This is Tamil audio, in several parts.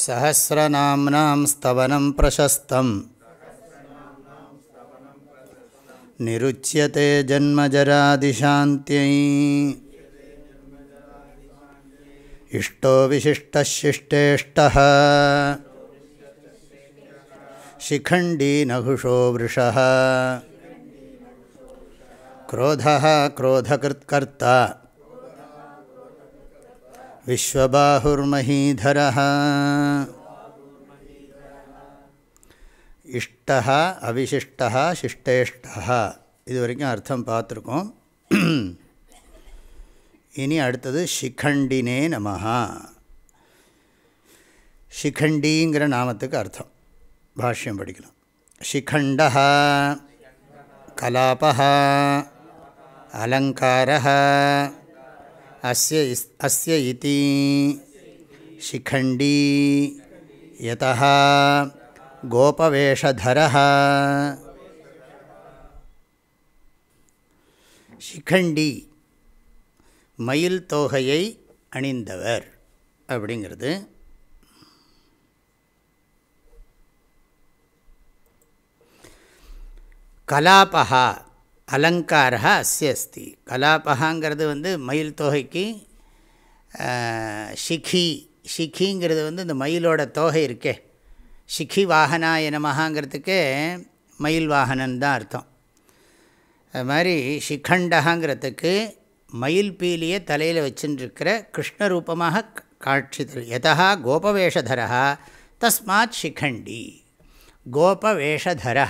सहस्रनाम्नां स्तवनं प्रशस्तम्। निरुच्यते जन्मजरादिशान्त्यै। इष्टो विशिष्टः शिष्टेष्टः शिखण्डी नहुषो वृषः। क्रोधः क्रोधकृत्कर्ता। विश्वबाहुर्महीधरः இஷ்டா அவிசிஷ்டா சிஷ்டேஷ்டா இது வரைக்கும் அர்த்தம் பார்த்துருக்கோம் இனி அடுத்தது சிகண்டினே நமஹா சிகண்டிங்கிற நாமத்துக்கு அர்த்தம் பாஷ்யம் படிக்கலாம் சிகண்ட கலாப அலங்கார அஸ்ய அஸ்ய இதி சிகண்டி யதா கோபவேஷதர சிகண்டி மயில் தோகையை அணிந்தவர் அப்படிங்கிறது. கலாபகா அலங்காரா அஸ்ய அஸ்தி. கலாபகாங்கிறது வந்து மயில் தொகைக்கு ஷிகி ஷிகிங்கிறது வந்து இந்த மயிலோட தோகை இருக்கே. ஷிகி வாகனா நமகாங்கிறதுக்கு மயில் வாகனன் தான் அர்த்தம். அது மாதிரி ஷிகண்டகாங்கிறதுக்கு மயில் பீலியை தலையில் வச்சுருக்கிற கிருஷ்ணரூபமாக காட்சி தரும் எதா கோபவேஷதரா தஸ்மாத் ஷிகண்டி. கோபவேஷதரா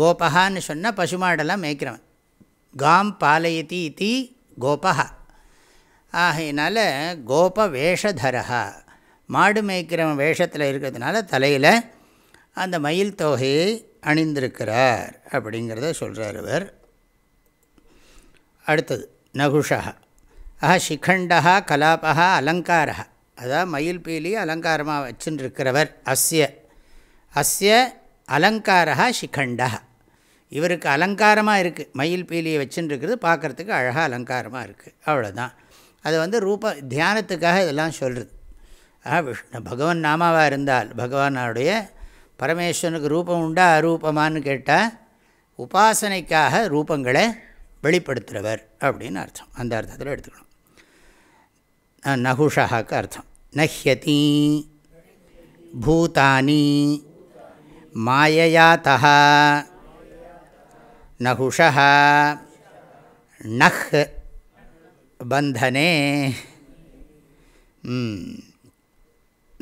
கோபகான்னு சொன்னால் பசுமாடெல்லாம் மேய்க்கிறவன். காம் பாலயதி இத்தி கோபா ஆகையினால கோப வேஷதரகா மாடு மேய்க்கிறவன் வேஷத்தில் இருக்கிறதுனால தலையில் அந்த மயில் தொகையை அணிந்திருக்கிறார் அப்படிங்கிறத சொல்கிறார் இவர். அடுத்தது நகுஷா ஆஹா சிகண்டா கலாபா அலங்காரா அதான் மயில் பீலி அலங்காரமாக வச்சுருக்கிறவர் அஸ்ய. அஸ்ய அலங்காரா சிகண்டா இவருக்கு அலங்காரமாக இருக்குது மயில் பீலியை வச்சுருக்கிறது பார்க்குறதுக்கு அழகாக அலங்காரமாக இருக்குது அவ்வளோதான் அது வந்து ரூப தியானத்துக்காக இதெல்லாம் சொல்கிறது விஷ்ணு பகவான் நாமாவாக இருந்தால் பகவானுடைய பரமேஸ்வரனுக்கு ரூபம் உண்டா அரூபமானு கேட்டால் உபாசனைக்காக ரூபங்களை வெளிப்படுத்துகிறவர் அப்படின்னு அர்த்தம். அந்த அர்த்தத்தில் எடுத்துக்கணும். நகுஷாக்கு அர்த்தம். நஹ்யதி பூதானி மாயயாத்தா நகுஷா நஹ் பந்தனே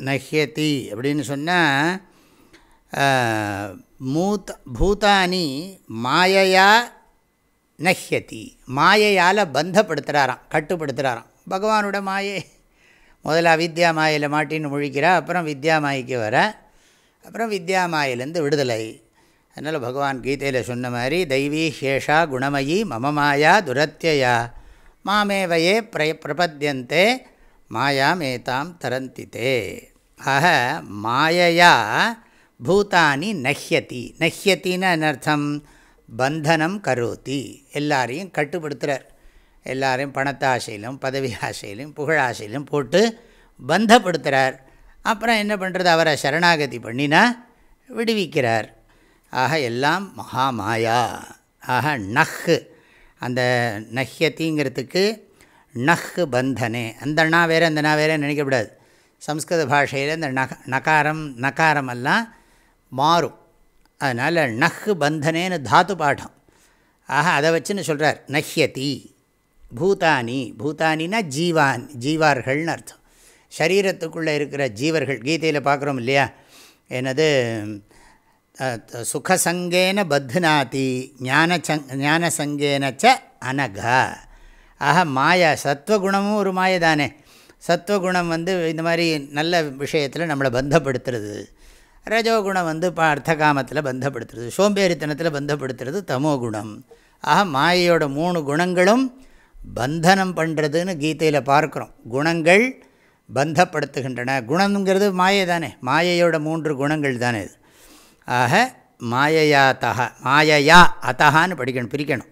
நஹ்யதி அப்படின்னு சொன்னால் மூத் பூதானி மாயையா நஹ்யதி. மாயையால் பந்தப்படுத்துகிறாராம் கட்டுப்படுத்துகிறாராம் பகவானோட மாயை. முதல்ல அவித்யா மாயில் மாட்டின்னு முழிக்கிறா அப்புறம் வித்யா மாய்க்கு வர அப்புறம் வித்யா மாயிலேருந்து விடுதலை. அதனால் பகவான் கீதையில் சொன்ன மாதிரி தெய்வீ ஹேஷா குணமயி மம மாயா துரத்தியா மாமேவையே பிர பிரபத்தியந்தே மாயாமேதாம் தரந்தித்தே ஆக மாயையா பூதானி நஹ்யதி. நஹ்யத்தின்னு அர்த்தம்? பந்தனம் கரோத்தி எல்லாரையும் கட்டுப்படுத்துகிறார் எல்லாரையும் பணத்தாசையிலும் பதவி ஆசையிலும் புகழாசையிலும் போட்டு பந்தப்படுத்துகிறார் அப்புறம் என்ன பண்ணுறது அவரை சரணாகதி பண்ணினா விடுவிக்கிறார். ஆக எல்லாம் மகாமாயா. ஆக நஹ் அந்த நஹ்யத்திங்கிறதுக்கு நஹ் பந்தனே. அந்த அண்ணா வேறு அந்த அண்ணா வேறு நினைக்கக்கூடாது சம்ஸ்கிருத பாஷையில் இந்த நக நகாரம் நகாரமெல்லாம் மாறும். அதனால் நஹ் பந்தனேன்னு தாத்து பாடம் ஆக அதை வச்சுன்னு சொல்கிறார் நஹ்யதி. பூதானி. பூதானினா ஜீவான் ஜீவார்கள்னு அர்த்தம். சரீரத்துக்குள்ளே இருக்கிற ஜீவர்கள் கீதையில் பார்க்குறோம் இல்லையா? என்னது சுகசங்கேன பத்னாதி ஞானசங் ஞானசங்கேனச்ச ச அனகா. ஆக மாயா சத்வகுணமும் ஒரு மாயை தானே சத்வகுணம் வந்து இந்த மாதிரி நல்ல விஷயத்தில் நம்மளை பந்தப்படுத்துறது. ரஜோகுணம் வந்து இப்போ அர்த்தகாமத்தில் பந்தப்படுத்துறது. சோம்பேறித்தனத்தில் பந்தப்படுத்துறது தமோ குணம் ஆக மாயையோட மூணு குணங்களும் பந்தனம் பண்ணுறதுன்னு கீதையில் பார்க்குறோம். குணங்கள் பந்தப்படுத்துகின்றன. குணங்கிறது மாயை தானே மாயையோட மூன்று குணங்கள் தானே இது. ஆக மாயையா தக மாயையா அத்தகான்னு படிக்கணும் பிரிக்கணும்.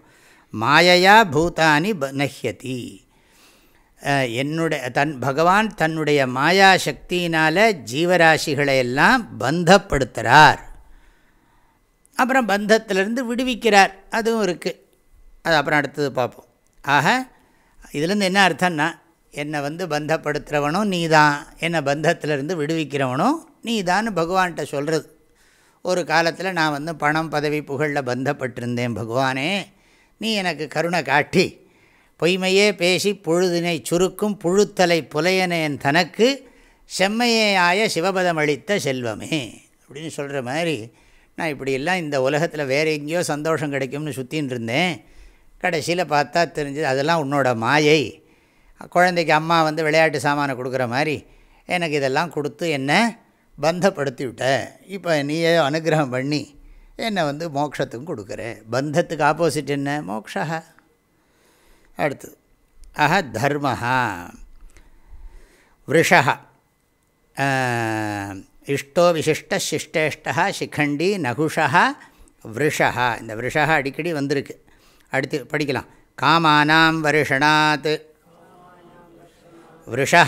மாயையா பூதானி நஹ்யதி. என்னுடைய தன் பகவான் தன்னுடைய மாயா சக்தியினால் ஜீவராசிகளை எல்லாம் பந்தப்படுத்துகிறார் அப்புறம் பந்தத்திலிருந்து விடுவிக்கிறார். அதுவும் இருக்குது அது அப்புறம் அடுத்தது பார்ப்போம். ஆக இதுலேருந்து என்ன அர்த்தம்னா என்னை வந்து பந்தப்படுத்துகிறவனும் நீ தான் என்னை பந்தத்திலிருந்து விடுவிக்கிறவனும் நீ தான் பகவான்கிட்ட சொல்கிறது ஒரு காலத்தில் நான் வந்து பணம் பதவி புகழில் பந்தப்பட்டிருந்தேன் பகவானே. நீ எனக்கு கருணை காட்டி பொய்மையே பேசி பொழுதினை சுருக்கும் புழுத்தலை புலையனேன் தனக்கு செம்மையே ஆய சிவபதம் அளித்த செல்வமே. அப்படின்னு சொல்கிற மாதிரி நான் இப்படியெல்லாம் இந்த உலகத்தில் வேறு எங்கேயோ சந்தோஷம் கிடைக்கும்னு சுற்றின்னு இருந்தேன். கடைசியில் பார்த்தா தெரிஞ்சது அதெல்லாம் உன்னோட மாயை. குழந்தைக்கு அம்மா வந்து விளையாட்டு சாமானை கொடுக்குற மாதிரி எனக்கு இதெல்லாம் கொடுத்து என்ன பந்தப்படுத்தி விட்டேன் இப்போ நீயே அனுகிரகம் பண்ணி என்னை வந்து மோட்சத்துக்கும் கொடுக்குற. பந்தத்துக்கு ஆப்போசிட் என்ன? மோக்ஷா. அடுத்தது அஹ தர்மஹா விருஷா இஷ்டோ விசிஷ்ட சிஷ்டேஷ்டா சிகண்டி நகுஷா விருஷா இந்த விருஷா அடிக்கடி வந்திருக்கு. அடுத்து படிக்கலாம். காமானாம் வருஷணாத் விருஷா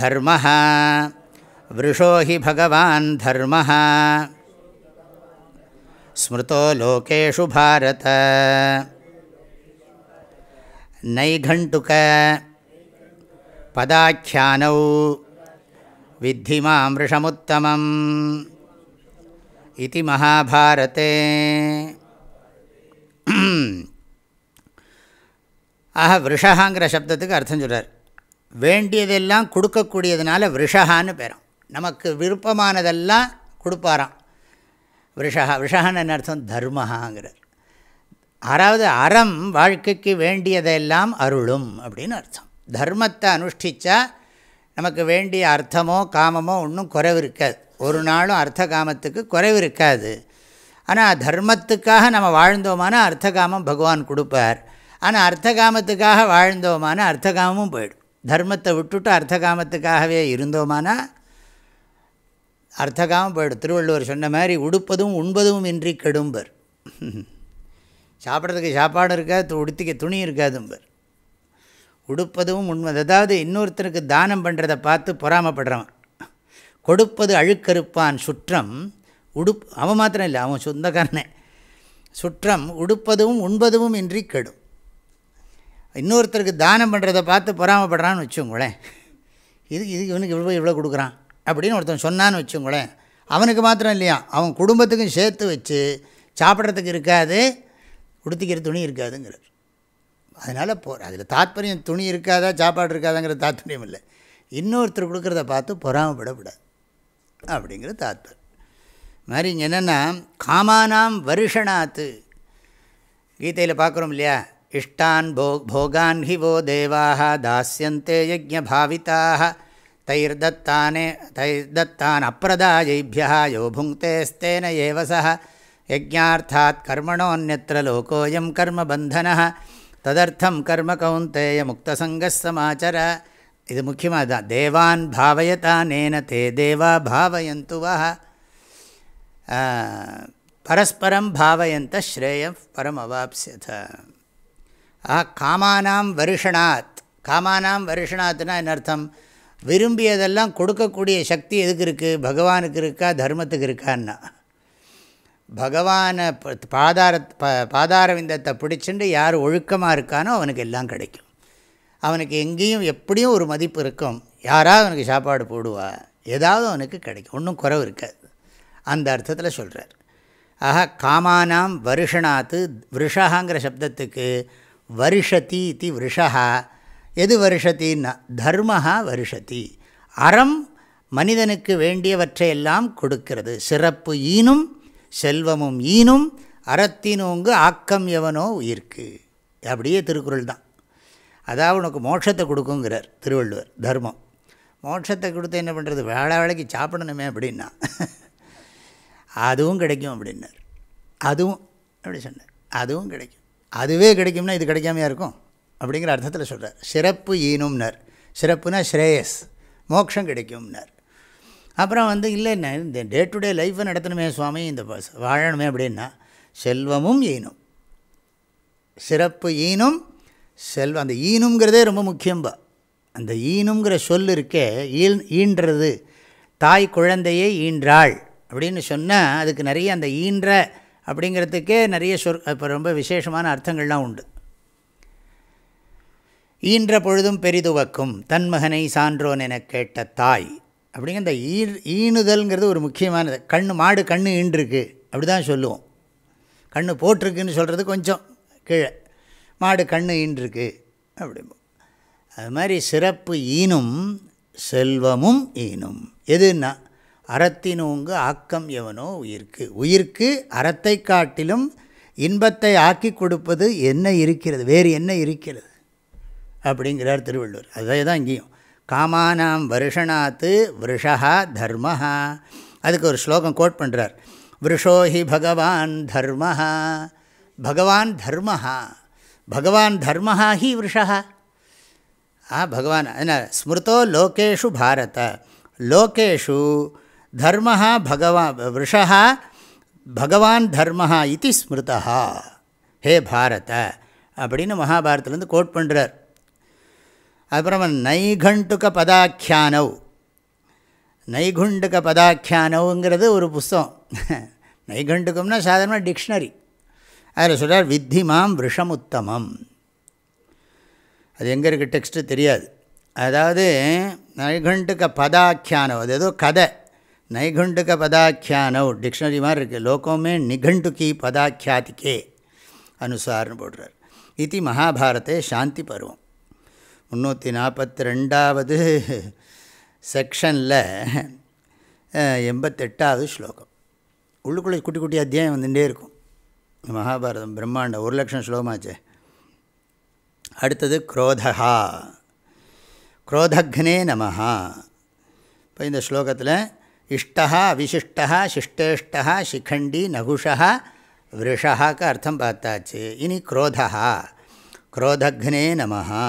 தர்மஹா. விருஷோ ஹி பகவான் தர்ம ஸ்மிருதோ லோகேஷு பாரத நைகண்டுக பதாக்கியானௌ வித்தி மாம் ரிஷமுத்தமம் இது மகாபாரதே ஆக விருஷகாங்கிற சப்தத்துக்கு அர்த்தம் சொல்கிறார் வேண்டியதெல்லாம் கொடுக்கக்கூடியதுனால விருஷகான்னு பேரும். நமக்கு விருப்பமானதெல்லாம் கொடுப்பாராம். விஷகா விஷகான்னு என்ன அர்த்தம்? தர்மஹாங்கிறார். ஆறாவது அறம் வாழ்க்கைக்கு வேண்டியதெல்லாம் அருளும் அப்படின்னு அர்த்தம். தர்மத்தை அனுஷ்டித்தா நமக்கு வேண்டிய அர்த்தமோ காமமோ ஒன்றும் குறைவு இருக்காது ஒரு நாளும் அர்த்த காமத்துக்கு குறைவு இருக்காது ஆனால் தர்மத்துக்காக நம்ம வாழ்ந்தோமான அர்த்த காமம் பகவான் கொடுப்பார். ஆனால் அர்த்த காமத்துக்காக வாழ்ந்தோமானால் அர்த்த காமமும் போயிடும். தர்மத்தை விட்டுட்டு அர்த்த காமத்துக்காகவே இருந்தோமானால் அர்த்தகாமல் போயிடும் திருவள்ளுவர் சொன்ன மாதிரி உடுப்பதும் உண்பதும் இன்றி கெடும்பர். சாப்பிட்றதுக்கு சாப்பாடு இருக்காது உடுத்திக்க துணி இருக்காதும்பர். உடுப்பதும் உண்மை அதாவது இன்னொருத்தருக்கு தானம் பண்ணுறதை பார்த்து பொறாமப்படுறவன். கொடுப்பது அழுக்கறுப்பான் சுற்றம் உடுப் அவன் மாத்திரம் இல்லை அவன் சொந்தக்காரனே. சுற்றம் உடுப்பதும் உண்பதும் இன்றி கெடும். இன்னொருத்தருக்கு தானம் பண்ணுறதை பார்த்து பொறாமப்படுறான்னு வச்சுங்களேன் இது இது இவனுக்கு இவ்வளோ இவ்வளோ கொடுக்குறான். அப்படின்னு ஒருத்தன் சொன்னான்னு வச்சுங்களேன். அவனுக்கு மாத்திரம் இல்லையா? அவன் குடும்பத்துக்கும் சேர்த்து வச்சு சாப்பிட்றதுக்கு இருக்காது உடுத்திக்கிற துணி இருக்காதுங்கிறார். அதனால் போ அதில் தாத்பரியம் துணி இருக்காதா சாப்பாடு இருக்காதாங்கிற தாத்பரியம் இல்லை. இன்னொருத்தர் கொடுக்குறத பார்த்து பொறாமப்படக்கூடாது அப்படிங்கிற தாத்பரியம். மாதிரி இங்கே என்னென்னா காமானாம் வருஷனாத்து. கீதையில் பார்க்குறோம் இல்லையா? இஷ்டான் போ போகான் ஹி வோ தேவாக தாஸ்யந்தே யஜ்ஞபாவிதாக தைர்தத்தானே தைர்தத்தான் அப்பிரதாயைபியா யோ புங்க்தேஸ்தேன ஏவ சஹ கர்மணோன்யத்திர லோகோயம் கர்ம பந்தன ததர்த்தம் கர்ம கௌந்தேய முக்தசங்கசமாச்சர இது முக்கியமாக தான் தேவான் பாவயதானேன தே தேவா பாவயந்து வா பரஸ்பரம் பாவயந்த ஸ்ரேயம் பரம் அவாப்சியத ஆ காமானாம் வருஷனாத் காமானாம் வருஷனாத்னா என்ன அர்த்தம் விரும்பியதெல்லாம் கொடுக்கக்கூடிய சக்தி எதுக்கு இருக்குது பகவானுக்கு இருக்கா? தர்மத்துக்கு இருக்கான்னா. பகவானை பாதார ப பாதாரவிந்தத்தை பிடிச்சிட்டு யார் ஒழுக்கமாக இருக்கானோ அவனுக்கு எல்லாம் கிடைக்கும். அவனுக்கு எங்கேயும் எப்படியும் ஒரு மதிப்பு இருக்கும். யாராவது அவனுக்கு சாப்பாடு போடுவா? ஏதாவது அவனுக்கு கிடைக்கும். ஒன்றும் குறவு இருக்காது. அந்த அர்த்தத்தில் சொல்கிறார் ஆக காமானாம் வருஷனாத்து விருஷகாங்கிற சப்தத்துக்கு வருஷதி இது விருஷகா எது வருஷத்தின்னா தர்மஹா வருஷத்தி அறம் மனிதனுக்கு வேண்டியவற்றையெல்லாம் கொடுக்கிறது. சிறப்பு ஈனும் செல்வமும் ஈனும் அறத்தினோங்கு ஆக்கம் எவனோ உயிர்க்கு. அப்படியே திருக்குறள் தான். அதாவது உனக்கு மோட்சத்தை கொடுக்குங்கிறார் திருவள்ளுவர் தர்மம். மோட்சத்தை கொடுத்து என்ன பண்ணுறது வேலை வேலைக்கு சாப்பிடணுமே அப்படின்னா. அதுவும் கிடைக்கும் அப்படின்னார். அதுவும் அப்படி சொன்னார்? அதுவும் கிடைக்கும். அதுவே கிடைக்கும்னா இது கிடைக்காமையா இருக்கும்? அப்படிங்கிற அர்த்தத்தில் சொல்கிறார் சிறப்பு ஈனும்னர். சிறப்புனா ஸ்ரேயஸ். மோட்சம் கிடைக்கும்னர். அப்புறம் வந்து இல்லை என்ன இந்த டே டு டே லைஃப்பை நடத்தணுமே சுவாமி இந்த வாழணுமே அப்படின்னா செல்வமும் ஈனும். சிறப்பு ஈனும் செல்வம் அந்த ஈனுங்கிறதே ரொம்ப முக்கியம்பா அந்த ஈனுங்கிற சொல் இருக்கே ஈன் ஈன்றது. தாய் குழந்தையை ஈன்றாள். அப்படின்னு சொன்னால் அதுக்கு நிறைய அந்த ஈன்ற அப்படிங்கிறதுக்கே நிறைய சொற் இப்போ ரொம்ப விசேஷமான அர்த்தங்கள்லாம் உண்டு. ஈன்ற பொழுதும் பெரிதுவக்கும் தன்மகனை சான்றோன் என கேட்ட தாய். அப்படிங்கிற இந்த ஈ ஈணுதல்ங்கிறது ஒரு முக்கியமானது. கண் மாடு கண் ஈன்றிருக்கு. அப்படி தான் சொல்லுவோம். கண் போட்டிருக்குன்னு சொல்கிறது கொஞ்சம் கீழே. மாடு கண் ஈன்றிருக்கு. அப்படி அது மாதிரி சிறப்பு ஈனும் செல்வமும் ஈனும். எதுன்னா அறத்தினூங்கு ஆக்கம் எவனோ உயிர்க்கு. உயிர்க்கு அறத்தை காட்டிலும் இன்பத்தை ஆக்கி கொடுப்பது என்ன இருக்கிறது? வேறு என்ன இருக்கிறது? அப்படிங்கிறார் திருவள்ளுவர். அதே தான் இங்கேயும். காமானாம் வருஷனாத்து விருஷா தர்மஹா. அதுக்கு ஒரு ஸ்லோகம் கோட் பண்ணுறார் விருஷோஹி பகவான் தர்மஹா. பகவான் தர்மஹா. பகவான் தர்மஹா ஹி விருஷா ஆ பகவான் என்ன? ஸ்மிருதோ லோகேஷு பாரத. லோகேஷு தர்மஹா பகவான் விருஷா பகவான் தர்மஹா இது ஸ்மிருதா ஹே பாரத. அப்படின்னு மகாபாரத்திலேருந்து கோட் பண்ணுறார் அப்புறம் நைகண்டுக பதாக்கியானவ் நைகுண்டுக பதாக்கியானவுங்கிறது ஒரு புஸ்தகம். நைகண்டுகம்னா சாதாரண டிக்ஷனரி. அதில் சொல்கிறார் வித்தி மாம் விஷமுத்தமம் அது எங்கே இருக்குது டெக்ஸ்ட்டு தெரியாது. அதாவது நைகண்டுக பதாக்கியானவ் அது ஏதோ கதை. நைகுண்டுக பதாக்கியானவ் டிக்ஷனரி மாதிரி இருக்குது லோகமே நிகண்டுகி பதாக்கியாதிக்கே அனுசார்னு போடுறார். இது மகாபாரதே சாந்தி பருவம். முந்நூற்றி நாற்பத்தி ரெண்டாவது செக்ஷனில் எண்பத்தெட்டாவது ஸ்லோகம். உள்ளுக்குள்ளே குட்டி குட்டி அத்தியாயம் வந்துட்டே இருக்கும். மகாபாரதம் பிரம்மாண்டம் ஒரு லட்சம் ஸ்லோகமாச்சே. அடுத்தது குரோதகா குரோதக்னே நமஹா. இப்போ இந்த ஸ்லோகத்தில் இஷ்டா அவிசிஷ்டா சிஷ்டேஷ்டா சிகண்டி நகுஷா விருஷாக்கு அர்த்தம் பார்த்தாச்சு. இனி குரோதா குரோதக்னே நமஹா.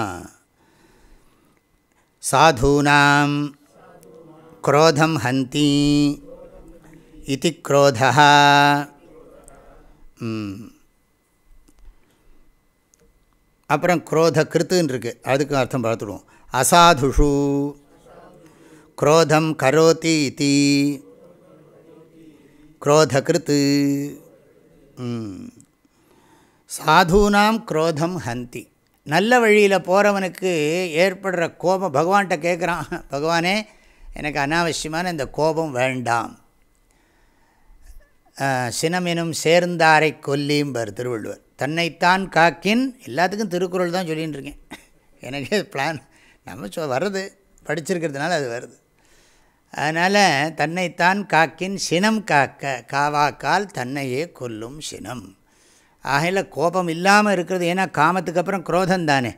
சாதூனாம் குரோதம் ஹந்தி இது குரோதா அப்புறம் குரோத கிருத்துன்னு இருக்குது அதுக்கு அர்த்தம் பார்த்துடுவோம் அசாதுஷு குரோதம் கரோதி இதி குரோதகிருத்து சாதூனாம் குரோதம் ஹந்தி நல்ல வழியில் போகிறவனுக்கு ஏற்படுற கோபம் பகவான்கிட்ட கேட்குறான் பகவானே எனக்கு அனாவசியமான இந்த கோபம் வேண்டாம். சினமெனும் சேர்ந்தாரை கொல்லியும்பார் திருவள்ளுவர். தன்னைத்தான் காக்கின் எல்லாத்துக்கும் திருக்குறள் தான் சொல்லின்னு இருக்கேன். எனக்கே பிளான் நம்ம சொ வருது. படிச்சிருக்கிறதுனால அது வருது. அதனால் தன்னைத்தான் காக்கின் சினம் காக்க காவாக்கால் தன்னையே கொல்லும் சினம். ஆகையில் கோபம் இல்லாமல் இருக்கிறது. ஏன்னா காமத்துக்கு அப்புறம் குரோதம் தானே.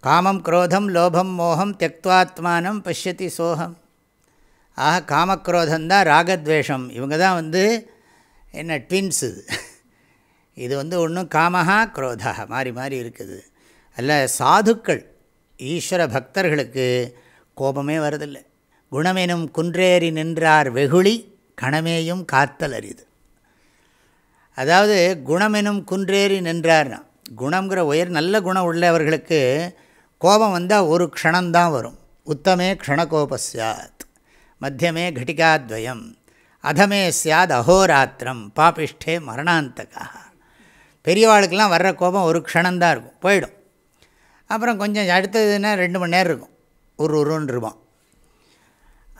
காமம் குரோதம் லோபம் மோகம் தெக்துவாத்மானம் பஷ்யதி சோகம். ஆக காமக்ரோதந்தான் ராகத்வேஷம். இவங்க தான் வந்து என்ன ட்வின்ஸ் இது. இது வந்து ஒன்றும் காமஹா குரோதா மாறி மாறி இருக்குது. அல்ல சாதுக்கள் ஈஸ்வர பக்தர்களுக்கு கோபமே வரதில்லை. குணமெனும் குன்றேறி நின்றார் வெகுளி கணமேயும் காத்தல் அறிது அதாவது குணமெனும் குன்றேறி நின்றார்னா குணங்கிற உயர் நல்ல குணம் உள்ளவர்களுக்கு கோபம் வந்தால் ஒரு க்ஷணந்தான் வரும். உத்தமே க்ஷணகோபஸ்யாத் மத்தியமே கட்டிகாத்வயம் அதமே சியாத் அஹோராத்திரம் பாபிஷ்டே மரணாந்தகா. பெரியவாளுக்கெல்லாம் வர்ற கோபம் ஒரு க்ஷணந்தான் இருக்கும் போயிடும். அப்புறம் கொஞ்சம் அடுத்ததுன்னா ரெண்டு மணி நேரம் இருக்கும். ஒரு உருன்னு இருப்பான்.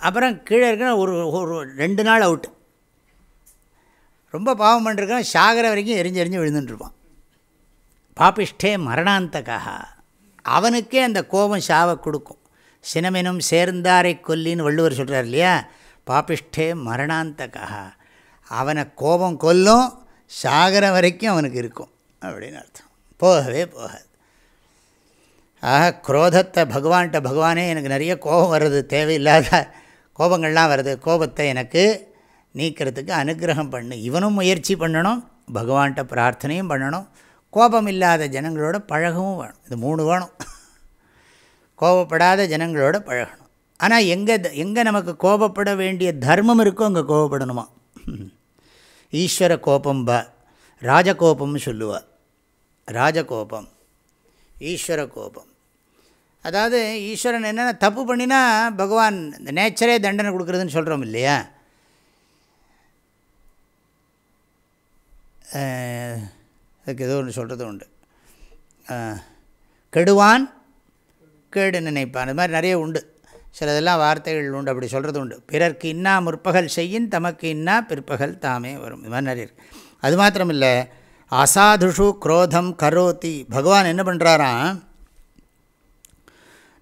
அப்புறம் கீழே இருக்கிற ஒரு ஒரு ரெண்டு நாள் அவுட்டு. ரொம்ப பாவம் பண்ணிருக்கான் சாகர வரைக்கும் எரிஞ்சு எரிஞ்சு விழுந்துட்டுருப்பான் பாபிஷ்டே மரணாந்தகா அவனுக்கே அந்த கோபம் சாவை கொடுக்கும். சினமெனும் சேர்ந்தாரை கொல்லின்னு வள்ளுவர் சொல்கிறார் இல்லையா? பாபிஷ்டே மரணாந்தகா அவனை கோபம் கொல்லும் சாகர வரைக்கும் அவனுக்கு இருக்கும். அப்படின்னு அர்த்தம். போகவே போகாது. ஆக குரோதத்தை பகவான்கிட்ட பகவானே எனக்கு நிறைய கோபம் வர்றது தேவையில்லாத கோபங்கள்லாம் வருது. கோபத்தை எனக்கு நீக்கிறதுக்கு அனுகிரகம் பண்ணு. இவனும் முயற்சி பண்ணணும். பகவான்கிட்ட பிரார்த்தனையும் பண்ணணும். கோபம் இல்லாத ஜனங்களோட பழகவும் வேணும். இது மூணு வேணும். கோபப்படாத ஜனங்களோட பழகணும். ஆனால் எங்கே எங்கே நமக்கு கோபப்பட வேண்டிய தர்மம் இருக்கோ அங்கே கோபப்படணுமா? ஈஸ்வர கோபம் ப ராஜகோபம்னு சொல்லுவாள் ராஜகோபம். ஈஸ்வர கோபம். அதாவது ஈஸ்வரன் என்னென்ன தப்பு பண்ணினா பகவான் இந்த நேச்சரே தண்டனை கொடுக்குறதுன்னு சொல்கிறோம் இல்லையா? அதுக்கு ஏதோ ஒன்று சொல்கிறது உண்டு கெடுவான் கேடு நினைப்பான் அது மாதிரி நிறைய உண்டு சிலதெல்லாம் வார்த்தைகள் உண்டு அப்படி சொல்கிறது உண்டு பிறர்க்கு இன்னா முற்பகல் செய்யின் தமக்கு இன்னா பிற்பகல் தாமே வரும் இது மாதிரி நிறைய இருக்குது அது மாத்திரம் இல்லை அசாதுஷு குரோதம் கரோத்தி பகவான் என்ன பண்ணுறாராம்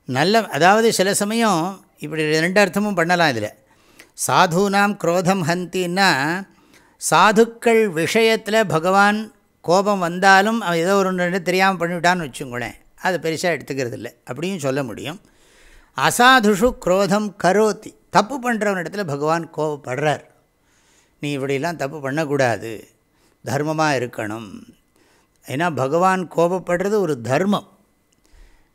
நல்ல அதாவது சில சமயம் இப்படி ரெண்டு அர்த்தமும் பண்ணலாம் இதில் சாதுனாம் குரோதம் ஹந்தின்னா சாதுக்கள் விஷயத்தில் பகவான் கோபம் வந்தாலும் அவன் ஏதோ ஒரு ஒன்று தெரியாமல் பண்ணிவிட்டான்னு வச்சுங்களேன் அது பெருசாக எடுத்துக்கிறது இல்லை அப்படியும் சொல்ல முடியும். அசாதுஷு குரோதம் கரோத்தி தப்பு பண்ணுறவனிடத்துல பகவான் கோபப்படுறார். நீ இப்படிலாம் தப்பு பண்ணக்கூடாது. தர்மமாக இருக்கணும். ஏன்னா பகவான் கோபப்படுறது ஒரு தர்மம்.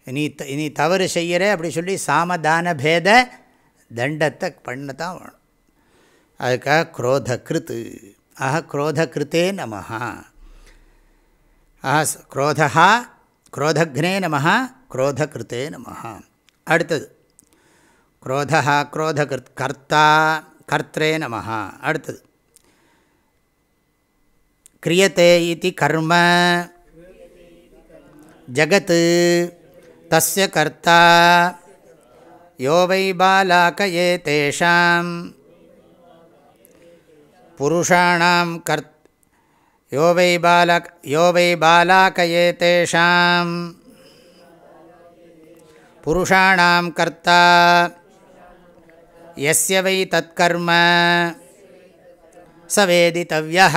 நீ த நீ தவறு செய்கிற அப்படி சொல்லி சாமதான பேத தண்டத்தை பண்ணத்தான் வேணும். அதுக்காக குரோத ஆஹ ஆஹா குரோத நமஹா. ஆஹா குரோதா குரோதக்னே நமஹா குரோத கிருத்தே நமஹா. அடுத்தது குரோதா குரோதகிருத் கர்த்தா கர்த்தே நமஹா. அடுத்தது கிரியத்தே இது கர்ம ஜகத் தஸ்ய கர்த்தா யோ வை பாலாக்கயே தேஷாம். புருஷாணாம் கர்த் யோ வை பாலக் யோ வை பாலாக்கயே தேஷாம் புருஷாணாம் கர்த்தா எஸ்ய வை தற்கர்ம ச வேதித்தவ்யः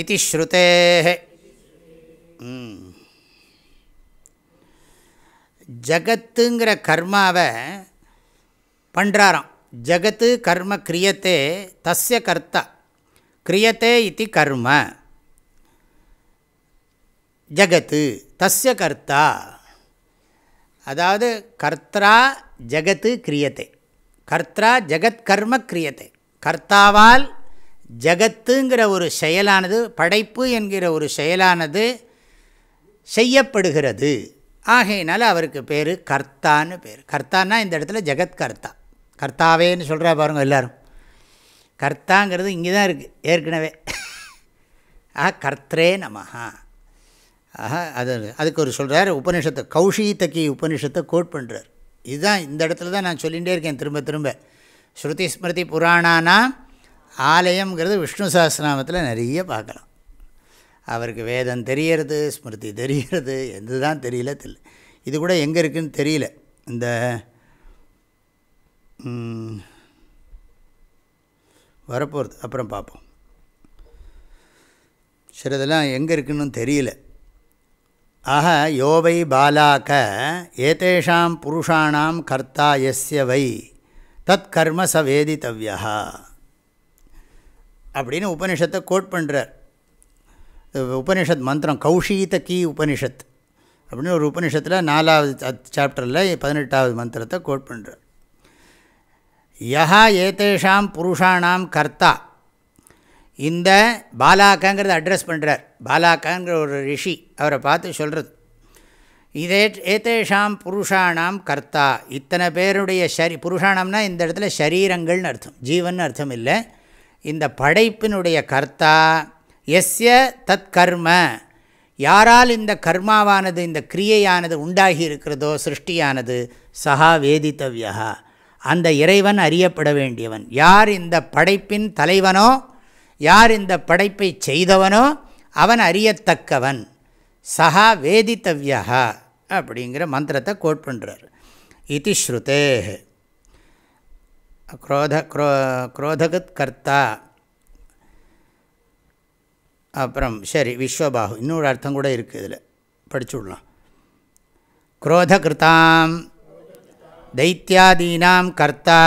இது ஸ்ருதே ஜகத்துங்கிற கர்மாவை பண்ணுறாராம் ஜகத்து கர்ம கிரியத்தே தஸ்ய கர்த்தா. கிரியத்தே இது கர்ம. ஜகத்து தஸ்ய கர்த்தா. அதாவது கர்த்தா ஜகத்து கிரியத்தை. கர்த்தா ஜகத் கர்ம கிரியத்தை. கர்த்தாவால் ஜகத்துங்கிற ஒரு செயலானது படைப்பு என்கிற ஒரு செயலானது செய்யப்படுகிறது. ஆகையினால அவருக்கு பேர் கர்த்தான்னு பேர். கர்த்தான்னா இந்த இடத்துல ஜெகத்கர்த்தா கர்த்தாவேன்னு சொல்கிறா பாருங்க எல்லோரும். கர்த்தாங்கிறது இங்கே தான் இருக்குது ஏற்கனவே. ஆஹா கர்த்தரே நமஹா. ஆஹா அது அதுக்கு ஒரு சொல்கிறார் உபனிஷத்தை கௌஷீத்தக்கி உபனிஷத்தை கோட் பண்ணுறார் இதுதான் இந்த இடத்துல தான் நான் சொல்லிகிட்டே இருக்கேன் திரும்ப திரும்ப. ஸ்ருதி ஸ்மிருதி புராணானா ஆலயங்கிறது விஷ்ணு சாஸ்திரநாமத்தில் நிறைய பார்க்கலாம். அவருக்கு வேதம் தெரியறது ஸ்மிருதி தெரிகிறது எது தான் தெரியல தெரியல. இது கூட எங்கே இருக்குதுன்னு தெரியல. இந்த வரப்போகிறது அப்புறம் பார்ப்போம். சிலதெல்லாம் எங்கே இருக்குன்னு தெரியல. ஆக யோவை பாலாக்க ஏதேஷாம் புருஷானாம் கர்த்தா எஸ்ய வை தத் கர்ம ச வேதித்தவ்யா அப்படின்னு உபனிஷத்தை கோட் பண்ணுறார் உபனிஷத் மந்திரம் கௌஷீத கீ உபனிஷத். அப்படின்னு ஒரு உபனிஷத்தில் நாலாவது சாப்டரில் பதினெட்டாவது மந்திரத்தை கோட் பண்ணுறார் யஹா ஏதேஷாம் புருஷானாம் கர்த்தா. இந்த பாலாக்காங்கிறத அட்ரஸ் பண்ணுறார் பாலாக்காங்கிற ஒரு ரிஷி அவரை பார்த்து சொல்கிறது இதே ஏதேஷாம் புருஷானாம் கர்த்தா. இத்தனை பேருடைய சரி புருஷானம்னா இந்த இடத்துல சரீரங்கள்னு அர்த்தம். ஜீவன் அர்த்தம் இல்லை. இந்த படைப்பினுடைய கர்த்தா எஸ்ய தத் கர்ம. யாரால் இந்த கர்மாவானது இந்த கிரியையானது உண்டாகி இருக்கிறதோ சிருஷ்டியானது சஹா வேதித்தவ்யா அந்த இறைவன் அறியப்பட வேண்டியவன். யார் இந்த படைப்பின் தலைவனோ யார் இந்த படைப்பை செய்தவனோ அவன் அறியத்தக்கவன். சஹா வேதித்தவ்யா அப்படிங்கிற மந்திரத்தை கோட் பண்ணுறார் இது ஸ்ருதே குரோத குரோ குரோதகத் கர்த்தா. அப்புறம் சரி விஸ்வபாகு. இன்னொரு அர்த்தம் கூட இருக்குது இதில். படிச்சு விடலாம். குரோதகிருத்தாம் தைத்தியாதீனாம் கர்த்தா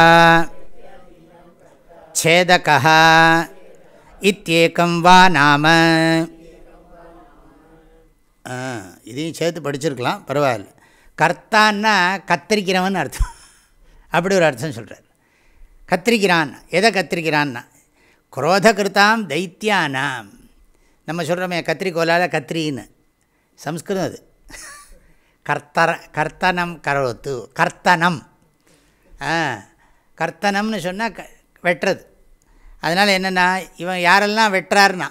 சேதகா இத்தேக்கம் வா நாம இதையும் சேர்த்து படிச்சிருக்கலாம் பரவாயில்ல. கர்த்தான்னா கத்திரிக்கிறவன் அர்த்தம். அப்படி ஒரு அர்த்தம் சொல்கிறார் கத்திரிக்கிறான் எதை கத்திரிக்கிறான்னா குரோதகிருத்தாம் தைத்தியானாம். நம்ம சொல்கிறோமே கத்திரிக்கோலால் கத்திரின்னு. சம்ஸ்கிருதம் அது. கர்த்தர கர்த்தனம் கரோத்து கர்த்தனம். கர்த்தனம்னு சொன்னால் க வெட்டுறது. அதனால் என்னென்னா இவன் யாரெல்லாம் வெட்டுறாருனா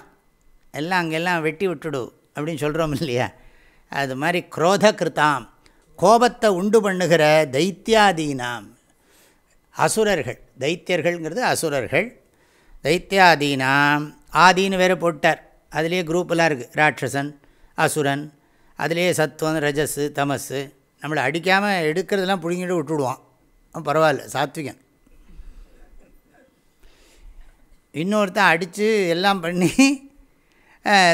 எல்லாம் அங்கெல்லாம் வெட்டி விட்டுடு அப்படின்னு சொல்கிறோம் இல்லையா? அது மாதிரி குரோத கிருத்தாம் கோபத்தை உண்டு பண்ணுகிற தைத்தியாதீனாம். அசுரர்கள் தைத்தியர்கள்ங்கிறது அசுரர்கள். தைத்தியாதீனாம். ஆதின்னு வேறு போட்டார். அதுலேயே குரூப்பெல்லாம் இருக்குது ராட்சசன் அசுரன் அதுலேயே சத்துவம் ரஜஸு தமஸு நம்மளை அடிக்காமல் எடுக்கிறதெல்லாம் பிடிங்கிட்டு விட்டுடுவான். பரவாயில்ல சாத்விகன். இன்னொருத்தன் அடித்து எல்லாம் பண்ணி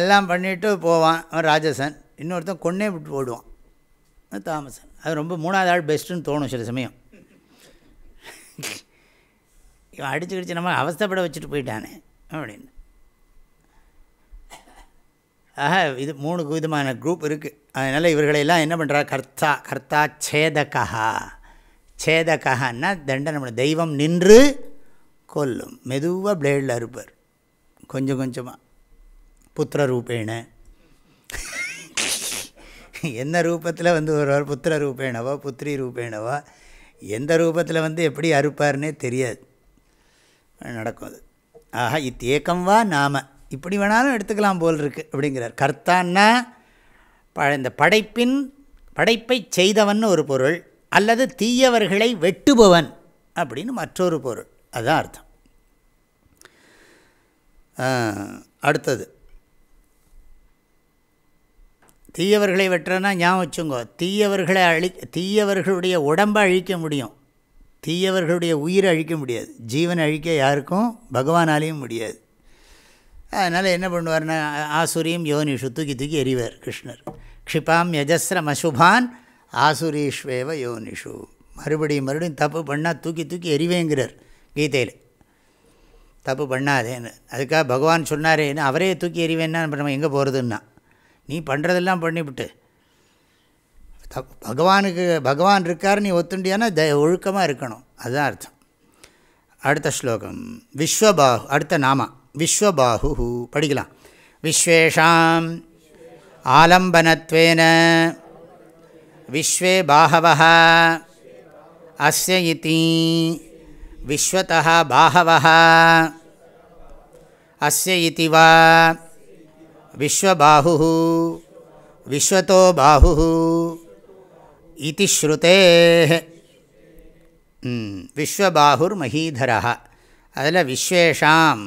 எல்லாம் பண்ணிவிட்டு போவான் ராஜசன். இன்னொருத்தன் கொன்னே விட்டு போடுவான் தாமசன். அது ரொம்ப மூணாவது ஆள் பெஸ்ட்டுன்னு தோணும் சில சமயம். இவன் அடிச்சு கிடிச்சு நம்ம அவஸ்தப்பட வச்சுட்டு போயிட்டானே அப்படின்னு. ஆக இது மூணு விதமான குரூப் இருக்குது அதனால் இவர்களையெல்லாம் என்ன பண்ணுறா கர்த்தா கர்த்தா சேதகா சேதகான்னா தண்டனை தெய்வம் நின்று கொல்லும். மெதுவாக பிளேடில் அறுப்பார். கொஞ்சம் கொஞ்சமாக புத்திர ரூபேண. எந்த ரூபத்தில் வந்து ஒருவர் புத்திர ரூபேணவோ புத்திரி ரூபேணவோ எந்த ரூபத்தில் வந்து எப்படி அறுப்பார்னே தெரியாது. நடக்கும் அது. ஆஹா இத்தேக்கம் வா நாம. இப்படி வேணாலும் எடுத்துக்கலாம் போல் இருக்குது அப்படிங்கிறார். கர்த்தான்னா ப இந்த படைப்பின் படைப்பை செய்தவன் ஒரு பொருள் அல்லது தீயவர்களை வெட்டுபவன் அப்படின்னு மற்றொரு பொருள். அதுதான் அர்த்தம். அடுத்தது. தீயவர்களை வெட்டுறனா ஞாபகம் வச்சுங்கோ. தீயவர்களை அழி தீயவர்களுடைய உடம்பை அழிக்க முடியும். தீயவர்களுடைய உயிரை அழிக்க முடியாது. ஜீவனை அழிக்க யாருக்கும் பகவானாலேயும் முடியாது. அதனால் என்ன பண்ணுவார்னா ஆசுரியும் யோனிஷு தூக்கி தூக்கி எறிவார் கிருஷ்ணர். க்ஷிபாம் யஜஸ்ரம் அசுபான் ஆசுரீஷ்வேவ யோனிஷு. மறுபடியும் மறுபடியும் தப்பு பண்ணால் தூக்கி தூக்கி எறிவேங்கிறார் கீதையில். தப்பு பண்ணாதேன்னு அதுக்காக பகவான் சொன்னாரேன்னு அவரே தூக்கி எறிவேன்னா நம்ம எங்கே போகிறதுன்னா நீ பண்ணுறதெல்லாம் பண்ணிவிட்டு. தப் பகவானுக்கு பகவான் இருக்கார் நீ ஒத்துண்டியானா த ஒழுக்கமாக இருக்கணும். அதுதான் அர்த்தம். அடுத்த ஸ்லோகம். விஸ்வபாஹு அடுத்த நாமா. விஸ்வபாகு படிக்கலாம். விஸ்வேஷாம் ஆலம்பனத்வேன விஸ்வே பாகவ அஸ்ய இதி விஸ்வத்தः பாகவः அஸ்ய இதி வா விஸ்வபாஹுः விஸ்வத்தோ பாஹுः இதி ஸ்ருதேः. விஸ்வபாகுர் மகீதரः அதில் விஸ்வேஷாம்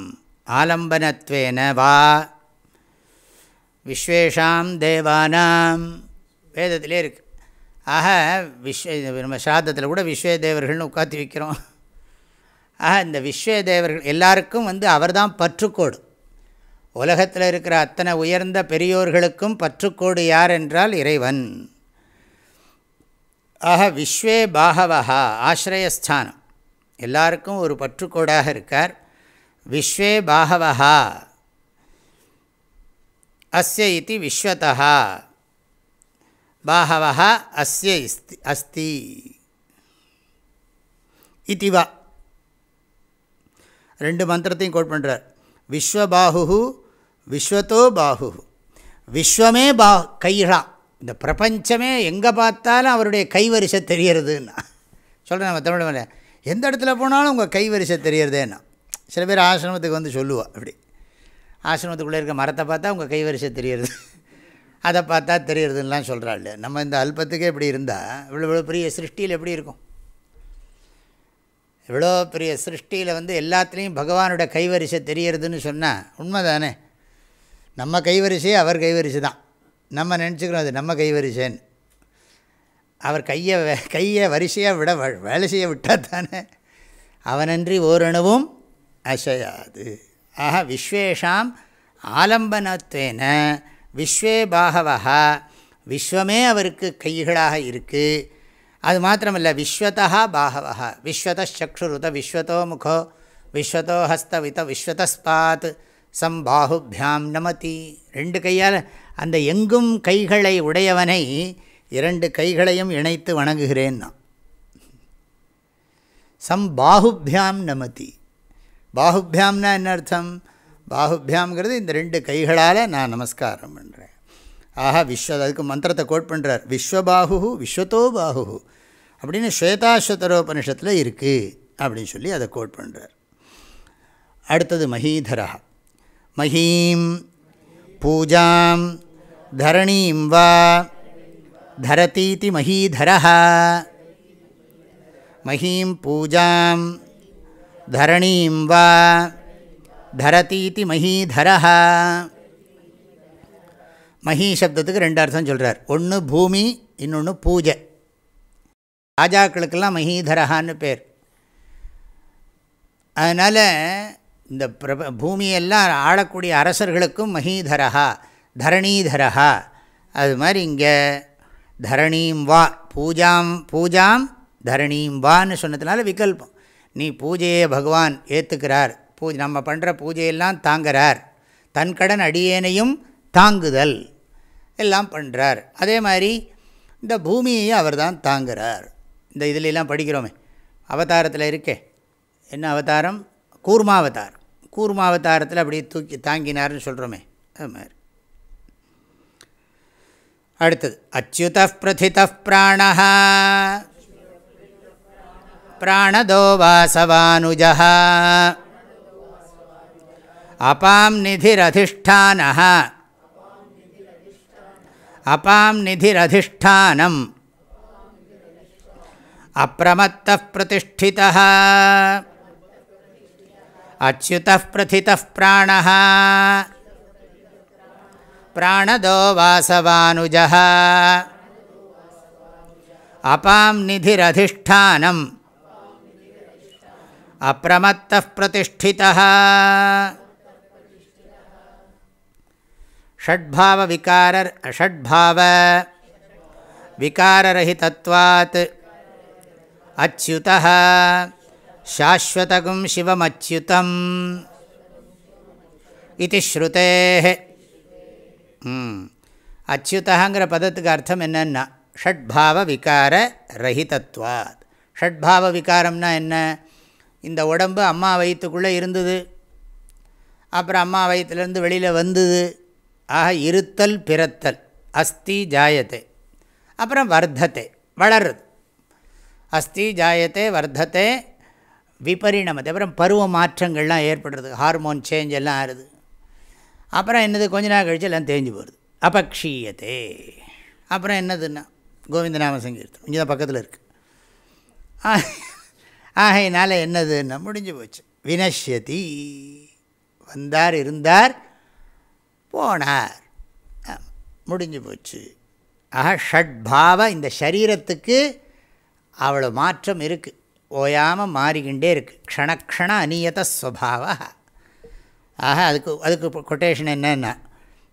ஆலம்பனத்வேன வா விஸ்வேஷாம் தேவானாம் வேதத்திலே இருக்குது ஆக விஸ்வ நம்ம சாதத்தில் கூட விஸ்வே தேவர்கள்னு உட்காந்து வைக்கிறோம். ஆக இந்த விஸ்வே தேவர்கள் எல்லாருக்கும் வந்து அவர் தான் பற்றுக்கோடு. உலகத்தில் இருக்கிற அத்தனை உயர்ந்த பெரியோர்களுக்கும் பற்றுக்கோடு யார் என்றால் இறைவன். ஆக விஸ்வே பாகவஹா ஆசிரயஸ்தானம். எல்லாருக்கும் ஒரு பற்றுக்கோடாக இருக்கார். விஸ்வே பாகவா அஸ்ய இது விஸ்வத்தா பாகவா அஸ்ய அஸ்தி இதுவா ரெண்டு மந்திரத்தையும் கோட் பண்ணுறார் விஸ்வபாகு விஸ்வத்தோ பாகு விஸ்வமே பா கைழா இந்த பிரபஞ்சமே எங்கே பார்த்தாலும் அவருடைய கைவரிசை தெரியறதுன்னா. சொல்கிறேன் நம்ம தமிழ் எந்த இடத்துல போனாலும் உங்கள் கைவரிசை தெரியறதேன்னா. சில பேர் ஆசிரமத்துக்கு வந்து சொல்லுவாள் அப்படி. ஆசிரமத்துக்குள்ளே இருக்க மரத்தை பார்த்தா உங்கள் கைவரிசை தெரியறது. அதை பார்த்தா தெரியறதுன்னெலாம் சொல்கிறாள் நம்ம இந்த அல்பத்துக்கே இப்படி இருந்தால் இவ்வளோ இவ்வளோ பெரிய சிருஷ்டியில் எப்படி இருக்கும்? இவ்வளோ பெரிய சிருஷ்டியில் வந்து எல்லாத்துலேயும் பகவானோட கைவரிசை தெரியறதுன்னு சொன்னால் உண்மை தானே நம்ம கைவரிசையே அவர் கைவரிசை தான். நம்ம நினச்சிக்கிறோம் அது நம்ம கைவரிசைன்னு. அவர் கையை கையை வரிசையாக விட வேலை செய்ய விட்டால் தானே? அவனன்றி ஓரணுவும் அசையாது. ஆக விஸ்வேஷாம் ஆலம்பனத்வேன விஸ்வே பாகவா விஸ்வமே அவருக்கு கைகளாக இருக்குது அது மாத்திரமல்ல விஸ்வத்தா பாகவா விஸ்வதச்சுருத விஸ்வத்தோ முகோ விஸ்வத்தோ ஹஸ்தவித விஸ்வதஸ்பாத் சம்பாகுபியாம் நமதி. ரெண்டு கையால் அந்த எங்கும் கைகளை உடையவனை இரண்டு கைகளையும் இணைத்து வணங்குகிறேன் நான். சம்பாகுபியாம் நமதி. பாகுபியாம்னா என்ன அர்த்தம்? பாகுபியாம்ங்கிறது இந்த ரெண்டு கைகளால் நான் நமஸ்காரம் பண்ணுறேன் ஆஹா விஸ்வ அதுக்கு மந்திரத்தை கோட் பண்ணுறார் விஸ்வபாகு விஸ்வத்தோ பாகு அப்படின்னு ஸ்வேதாஸ்வத்தரோபனிஷத்தில் இருக்குது அப்படின்னு சொல்லி அதை கோட் பண்ணுறார் அடுத்தது மகீதரா. மஹீம் பூஜாம் தரணீம் வா தரதீதி மகீதர மஹீம் பூஜாம் தரணீம் வா தரதீதி மகீதர மஹி சப்தத்துக்கு ரெண்டு அர்த்தம் சொல்கிறார் ஒன்று பூமி இன்னொன்று பூஜை. ராஜாக்களுக்கெல்லாம் மஹீதரஹான்னு பேர். அதனால் இந்த பிரப பூமியெல்லாம் ஆளக்கூடிய அரசர்களுக்கும் மஹீதரஹா தரணீதரஹா. அது மாதிரி இங்கே தரணீம் வா பூஜாம் பூஜாம் தரணீம் வான்னு சொன்னதுனால விகல்பம். நீ பூஜையை பகவான் ஏற்றுக்கிறார் பூஜை நம்ம பண்ணுற பூஜையெல்லாம் தாங்கிறார். தன் கடன் அடியேனையும் தாங்குதல் எல்லாம் பண்ணுறார் அதே மாதிரி இந்த பூமியையும் அவர் தான் தாங்குகிறார் இந்த இதிலெல்லாம் படிக்கிறோமே. அவதாரத்தில் இருக்கே. என்ன அவதாரம்? கூர்மாவதாரம். கூர்மாவதாரத்தில் அப்படியே தூக்கி தாங்கினார்னு சொல்கிறோமே அது மாதிரி. அடுத்தது. அச்சுத பிரதித பிராணா பிராணதோ வாசவானுஜா அபாம் நிதிரதிஷ்டான அபாம் நிதிரதிஷ்டானம் அப்பிரமத்த பிரதிஷ்டித அச்சுத பிரதித பிராண பிராணதோ வாசவானுஜா அபாம் நிதிரதிஷ்டானம் அப்பிரமத்த பிரதிஷ்டித ஷட்பாவ விகாரர் ஷட்பாவ. விகாரரஹிதத்வாத் அச்சுத சாஸ்வதகும் சிவமச்சுதம். இது அச்சுதங்கிற பதத்துக்கு அர்த்தம் என்னென்னா ஷட்பாவ விகார ரஹிதத்வாத் ஷட்பாவ விகாரம்னா என்ன? இந்த உடம்பு அம்மா வயிற்றுக்குள்ளே இருந்தது. அப்புறம் அம்மா வயிற்றுலேருந்து வெளியில் வந்தது. ஆக இருத்தல் பிறத்தல் அஸ்தி ஜாயத்தை. அப்புறம் வர்த்தத்தை வளருது அஸ்தி ஜாயத்தை வர்த்தத்தை விபரிணமத்தை அப்புறம் பருவ மாற்றங்கள்லாம் ஏற்படுறது. ஹார்மோன் சேஞ்ச் எல்லாம் ஆறுது. அப்புறம் என்னது? கொஞ்ச நாள் கழிச்சு எல்லாம் தேஞ்சு போகிறது அபக்ஷீயத்தே. அப்புறம் என்னதுன்னா? கோவிந்தநாம சங்கீர்த்தம் இங்கே தான் பக்கத்தில் இருக்குது ஆகையினால் என்னதுன்னா முடிஞ்சு போச்சு. வினஷ்யதி. வந்தார் இருந்தார் போனார். முடிஞ்சு போச்சு. ஆக ஷட்பாவ இந்த சரீரத்துக்கு அவ்வளோ மாற்றம் இருக்குது ஓயாமல் மாறிக்கிண்டே இருக்குது க்ஷணக்ஷண அநியத ஸ்வபாவ. ஆக அதுக்கு அதுக்கு கொட்டேஷன் என்னென்னா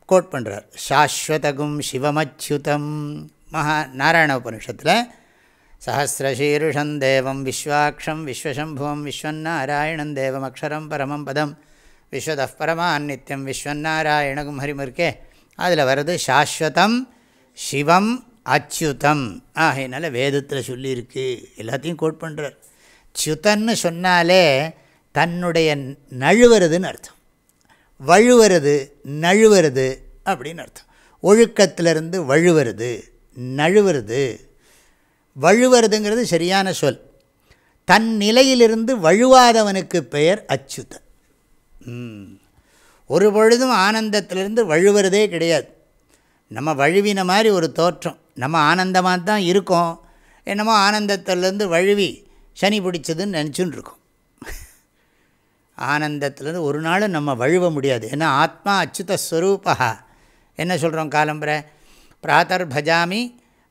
கோட் பண்ணுறார் சாஸ்வதகும் சிவமச்சுதம். மகா நாராயண உபனிஷத்தில் சஹசிரசீருஷம் தேவம் விஸ்வாட்சம் விஸ்வசம்புவம் விஸ்வநாராயணம் தேவம் அக்ஷரம் பரமம் பதம். விஸ்வத பரமான் விஸ்வநாராயணகும் ஹரிமுருக்கே அதில் வருது சாஸ்வதம் சிவம் அச்சுதம். ஆகையினால வேதத்தில் சொல்லியிருக்கு. எல்லாத்தையும் கோட் பண்ணுறார் சுதன்னு சொன்னாலே தன்னுடைய நழுவுறதுன்னு அர்த்தம். வழுவுறது நழுவுறது அப்படின்னு அர்த்தம். ஒழுக்கத்திலிருந்து வழுவுறது நழுவுறது. வழுவுறதுங்கிறது சரியான சொல். தன் நிலையிலிருந்து வழுவாதவனுக்கு பெயர் அச்சுதன் ஒரு பொழுதும் ஆனந்தத்திலிருந்து வழுவுறதே கிடையாது. நம்ம வழுவின மாதிரி ஒரு தோற்றம். நம்ம ஆனந்தமாக தான் இருக்கோம். என்னமோ ஆனந்தத்துலேருந்து வழுவி சனி பிடிச்சதுன்னு நினச்சுன்னு இருக்கோம் ஆனந்தத்துலேருந்து ஒரு நாளும் நம்ம வழுவ முடியாது. ஏன்னா ஆத்மா அச்சுத ஸ்வரூபா என்ன சொல்கிறோம் காலம்புரை? பிராத்தர் பஜாமி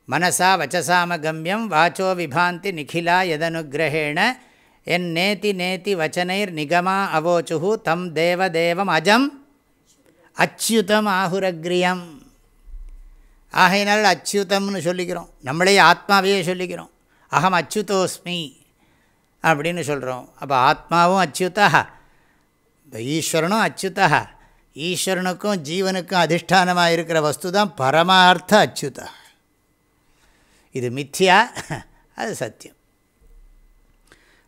மனசா வச்சசாமகமியம் வாச்சோ விபாந்தி நிகிலா எதனுகிரகேண என் நேத்தி நேத்தி வச்சனைர் நிகமா அவோச்சு தம் தேவதேவம் அஜம் அச்சுதம் ஆகுரக்ரியம் ஆகையினால் அச்சுதம்னு சொல்லிக்கிறோம். நம்மளே ஆத்மாவையே சொல்லிக்கிறோம். அகம் அச்சுதோஸ்மி அப்படின்னு சொல்கிறோம் அப்போ ஆத்மாவும் அச்சுதா ஈஸ்வரனும் அச்சுதா ஈஸ்வரனுக்கும் ஜீவனுக்கும் அதிஷ்டானமாக இருக்கிற வஸ்து தான் பரமார்த்த அச்சுதா இது மித்யா? அது சத்தியம்.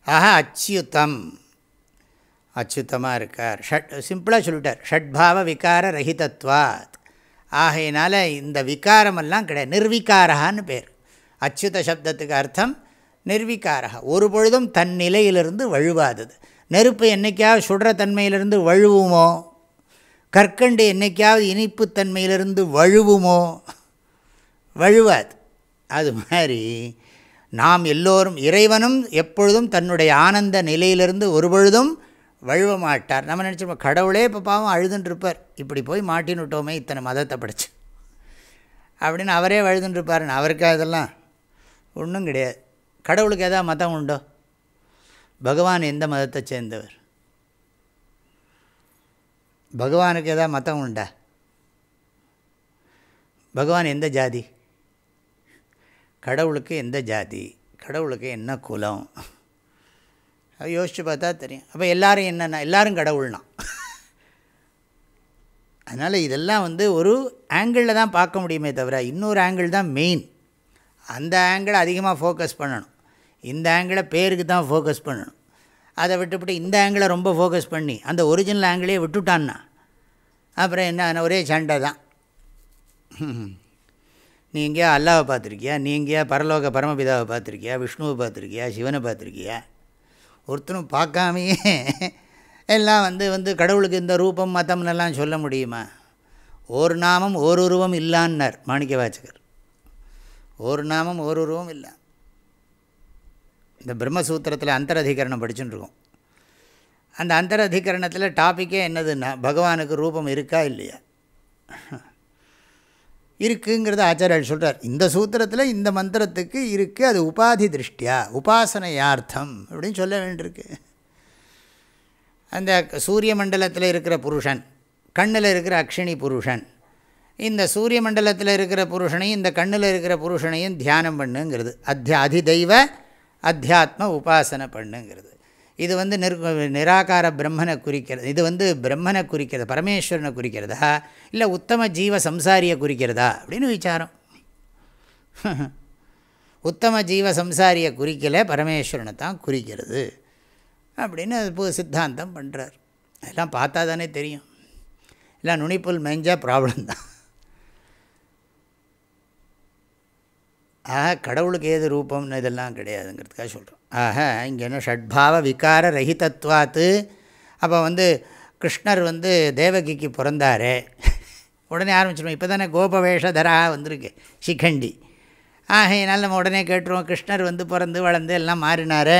ஆஹா அச்சுத்தம் அச்சுத்தமாக இருக்கார். ஷட் சிம்பிளாக சொல்லிட்டார். ஷட்பாவ விகார ரஹிதத்வாத் ஆகையினால இந்த விகாரமெல்லாம் கிடையாது. நிர்விகாரகான்னு பேர். அச்சுத சப்தத்துக்கு அர்த்தம் நிர்விகாரா ஒரு பொழுதும் தன் நிலையிலிருந்து வழுவாதது. நெருப்பு என்றைக்காவது சுடுற தன்மையிலிருந்து வழுவுமோ? கற்கண்டு என்றைக்காவது இனிப்புத்தன்மையிலிருந்து வழுவுமோ? வழுவாது. அது மாதிரி நாம் எல்லோரும் இறைவனும் எப்பொழுதும் தன்னுடைய ஆனந்த நிலையிலிருந்து ஒரு பொழுதும் வழுவ மாட்டார். நம்ம நினச்சிருப்போம் கடவுளே இப்போ பாவம் அழுதுன்ட்ருப்பார் இப்படி போய் மாட்டின்னு விட்டோமே இத்தனை மதத்தை படித்து அப்படின்னு அவரே வழுதுன்னு இருப்பார் அவருக்கு அதெல்லாம் ஒன்றும் கிடையாது. கடவுளுக்கு எதாவது மதம் உண்டோ? பகவான் எந்த மதத்தை சேர்ந்தவர்? பகவானுக்கு எதாவது மதம் உண்டா? பகவான் எந்த ஜாதி? கடவுளுக்கு எந்த ஜாதி? கடவுளுக்கு என்ன குலம்? அது யோசித்து பார்த்தா தெரியும். அப்போ எல்லோரும் என்னென்ன எல்லோரும் கடவுள்னா. அதனால் இதெல்லாம் வந்து ஒரு ஆங்கிளில் தான் பார்க்க முடியுமே தவிர இன்னொரு ஆங்கிள் தான் மெயின் அந்த ஆங்கிளை அதிகமாக ஃபோக்கஸ் பண்ணணும். இந்த ஆங்கிளை பேருக்கு தான் ஃபோக்கஸ் பண்ணணும். அதை விட்டுவிட்டு இந்த ஆங்கிளை ரொம்ப ஃபோக்கஸ் பண்ணி அந்த ஒரிஜினல் ஆங்கிளே விட்டுட்டான்னா அப்புறம் என்ன ஒரே சண்டை தான். நீ எங்கேயா அல்லாவை பார்த்துருக்கியா? நீ எங்கேயா பரலோக பரமபிதாவை பார்த்துருக்கியா? விஷ்ணுவை பார்த்துருக்கியா? சிவனை பார்த்துருக்கியா? ஒருத்தரும் பார்க்காமையே எல்லாம் வந்து வந்து கடவுளுக்கு இந்த ரூபம் மதம்னெல்லாம் சொல்ல முடியுமா? ஒரு நாமம் ஒரு உருவம் இல்லான்னார் மாணிக்க வாச்சகர் ஒரு நாமம் ஒரு உருவம் இல்லை. இந்த பிரம்மசூத்திரத்தில் அந்தரதிகரணம் படிச்சுட்டுருக்கோம். அந்த அந்தரதிகரணத்தில் டாப்பிக்கே என்னதுன்னா பகவானுக்கு ரூபம் இருக்கா இல்லையா? இருக்குங்கிறத ஆச்சாரியர் சொல்கிறார் இந்த சூத்திரத்தில் இந்த மந்திரத்துக்கு இருக்குது அது உபாதி திருஷ்டியா? உபாசனையார்த்தம் அப்படின்னு சொல்ல வேண்டியிருக்கு. அந்த சூரிய மண்டலத்தில் இருக்கிற புருஷன் கண்ணில் இருக்கிற அக்ஷினி புருஷன் இந்த சூரிய மண்டலத்தில் இருக்கிற புருஷனையும் இந்த கண்ணில் இருக்கிற புருஷனையும் தியானம் பண்ணுங்கிறது. அத்தியா அதிதெய்வ அத்தியாத்ம உபாசனை பண்ணுங்கிறது. இது வந்து நிர் நிராகார பிரம்மனை குறிக்கிறது. இது வந்து பிரம்மனை குறிக்கிறது பரமேஸ்வரனை குறிக்கிறதா? இல்லை உத்தம ஜீவ சம்சாரியை குறிக்கிறதா? அப்படின்னு விசாரம். உத்தம ஜீவ சம்சாரியை குறிக்கலை பரமேஸ்வரனை தான் குறிக்கிறது அப்படின்னு அது சித்தாந்தம் பண்ணுறார் அதெல்லாம் பார்த்தா தானே தெரியும். எல்லாம் நுனிப்புல் மெஞ்சால் ப்ராப்ளம் தான். ஆக கடவுளுக்கு ஏது ரூபம்னு இதெல்லாம் கிடையாதுங்கிறதுக்காக சொல்கிறோம் ஆக இங்கே என்ன ஷட்பாவ விகார ரஹிதத்வாத்து. அப்போ வந்து கிருஷ்ணர் வந்து தேவகிக்கு பிறந்தார். உடனே ஆரம்பிச்சிடுவோம் இப்போ தானே கோபவேஷதரா வந்திருக்கு சிகண்டி. ஆகையினால் நம்ம உடனே கேட்டுருவோம் கிருஷ்ணர் வந்து பிறந்து வளர்ந்து எல்லாம் மாறினார்.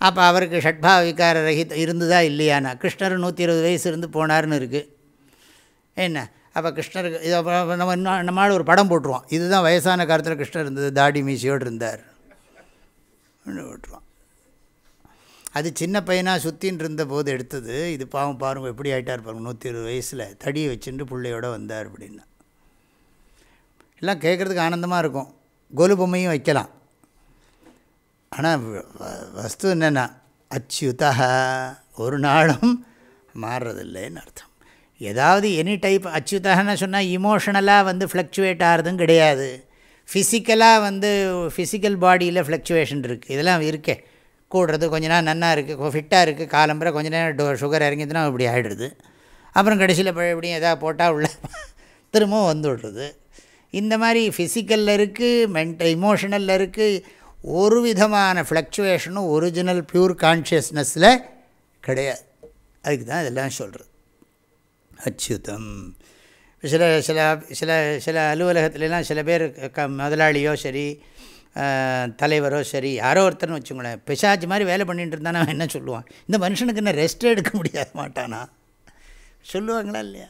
அப்போ அவருக்கு ஷட்பாவ விகார ரஹித இருந்துதா இல்லையானா? கிருஷ்ணர் நூற்றி இருபது வயசு இருந்து போனார்னு இருக்குது என்ன? அப்போ கிருஷ்ணருக்கு இதை நம்ம இன்னும் நம்மளால் ஒரு படம் போட்டுருவோம் இதுதான் வயசான காலத்தில் கிருஷ்ணர் இருந்தது தாடி மீசியோடு இருந்தார். போட்டுருவோம் அது சின்ன பையனாக சுற்றின்னு இருந்தபோது எடுத்தது இது பாவம் பாருங்கள் எப்படி ஆகிட்டார் பாருங்கள் நூற்றி இருபது வயசில் தடியை வச்சுட்டு பிள்ளையோட வந்தார் அப்படின்னா. எல்லாம் கேட்குறதுக்கு ஆனந்தமாக இருக்கும். கோலு பொம்மையும் வைக்கலாம். ஆனால் வஸ்து என்னென்னா அச்சுதா ஒரு நாளும் மாறுறதில்லைன்னு அர்த்தம். ஏதாவது எனி டைப் அச்சுதகன்னு சொன்னால் இமோஷனலாக வந்து ஃப்ளக்சுவேட் ஆகிறதும் கிடையாது. ஃபிசிக்கலாக வந்து ஃபிசிக்கல் பாடியில் ஃப்ளக்சுவேஷன் இருக்குது இதெல்லாம் இருக்கே. கூடுறது கொஞ்ச நேரம் நன்னா இருக்குது ஃபிட்டாக இருக்குது காலம்புற கொஞ்ச நேரம் டோ சுகர் இறங்கிதுன்னா இப்படி ஆகிடுது அப்புறம் கடைசியில் எப்படியும் எதாவது போட்டால் உள்ள திரும்பவும் வந்துவிடுறது இந்த மாதிரி ஃபிசிக்கலில் இருக்குது மென்ட இமோஷனலில் இருக்குது ஒரு விதமான ஃப்ளக்சுவேஷனும் ஒரிஜினல் ப்யூர் கான்ஷியஸ்னஸில் கிடையாது. அதுக்கு தான் இதெல்லாம் சொல்கிறது அச்சுதம். சில சில சில சில அலுவலகத்துலலாம் சில பேர் க முதலாளியோ சரி தலைவரோ சரி யாரோ ஒருத்தர்னு வச்சுக்கோங்களேன் பிசாச்சு மாதிரி வேலை பண்ணிட்டு இருந்தானா அவன் என்ன சொல்லுவான்? இந்த மனுஷனுக்கு என்ன ரெஸ்ட்டே எடுக்க முடியாது மாட்டானா? சொல்லுவாங்களா இல்லையா?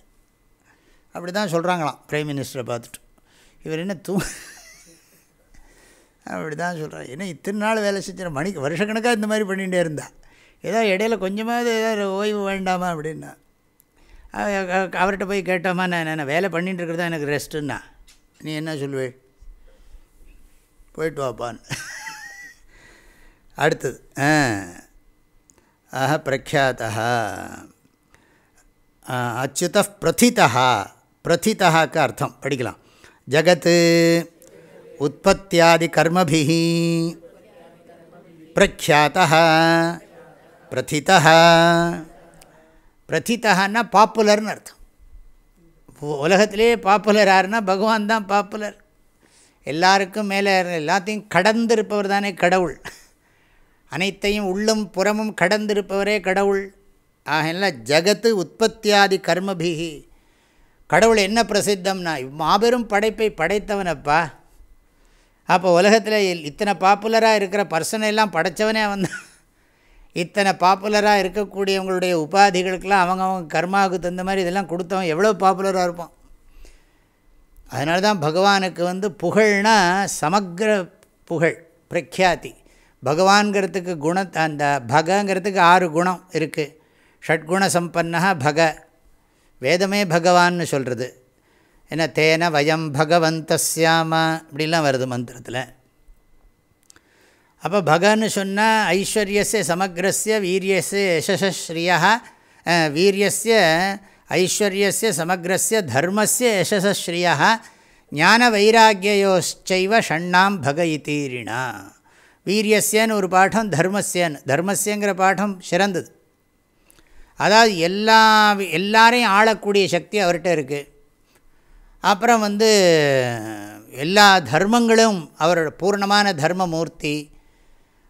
அப்படி தான் சொல்கிறாங்களாம் பிரைம் மினிஸ்டரை பார்த்துட்டு. இவர் என்ன தூ அப்படி தான் சொல்கிறார் ஏன்னா இத்தனை நாள் வேலை செஞ்ச மணிக்கு வருஷக்கணக்காக இந்த மாதிரி பண்ணிகிட்டே இருந்தா? ஏதோ இடையில கொஞ்சமாவது ஏதாவது ஓய்வு வேண்டாமா அப்படின்னா? அவர்கிட்ட போய் கேட்டோமா நான் என்ன வேலை பண்ணிட்டு இருக்கிறதா எனக்கு ரெஸ்ட்டுன்னா? நீ என்ன சொல்லுவே? போயிட்டு வாப்பான்னு. அடுத்தது ஆஹ பிரக்யாத்தா அச்சுத பிரதிதா பிரதிதாக்கு அர்த்தம் படிக்கலாம். ஜகத்து உற்பத்தியாதி கர்மபி பிரக்யாத்தா பிரதிதா பிரதித்தகன்னா பாப்புலர்னு அர்த்தம். உலகத்திலே பாப்புலர் யாருன்னா பகவான் தான் பாப்புலர். எல்லாருக்கும் மேலே எல்லாத்தையும் கடந்திருப்பவர் தானே கடவுள். அனைத்தையும் உள்ளும் புறமும் கடந்திருப்பவரே கடவுள். ஆகல ஜகத்து உற்பத்தியாதி கர்மபிகி. கடவுள் என்ன பிரசித்தம்னா மாபெரும் படைப்பை படைத்தவனப்பா. அப்போ உலகத்தில் இத்தனை பாப்புலராக இருக்கிற பர்சனை எல்லாம் படைத்தவனே அவன் தான். இத்தனை பாப்புலராக இருக்கக்கூடியவங்களுடைய உபாதிகளுக்கெல்லாம் அவங்க அவங்க கர்மாவுக்கு தகுந்த மாதிரி இதெல்லாம் கொடுத்தவன் எவ்வளோ பாப்புலராக இருப்பான்? அதனால தான் பகவானுக்கு வந்து புகழ்னா சமக்ர புகழ் பிரக்யாதி. பகவான்கிறதுக்கு குண அந்த பகங்கிறதுக்கு ஆறு குணம் இருக்குது ஷட்குண சம்பன்னா பக. வேதமே பகவான்னு சொல்கிறது ஏன்னா தேன வயம் பகவந்த பகவந்தஸ்யாம இப்படிலாம் வருது மந்திரத்தில். அப்போ பகன்னு சொன்னால் ஐஸ்வர்யஸ்ய சமக்ரஸ்ய வீரியஸ்ய யசஸ்ரீயா வீரியஸ்ய ஐஸ்வர்யஸ்ய சமக்ரஸ்ய தர்மஸ்ய யசஸ்ரீயா ஞான வைராக்கியோச்சைவ ஷண்ணாம் பக இத்தீரினா வீரியஸ்யன்னு ஒரு பாடம் தர்மஸ்யன்னு. தர்மஸ்யங்கிற பாடம் சிறந்தது. அதாவது எல்லா எல்லாரையும் ஆளக்கூடிய சக்தி அவர்கிட்ட இருக்குது அப்புறம் வந்து எல்லா தர்மங்களும் அவரோட பூர்ணமான தர்மமூர்த்தி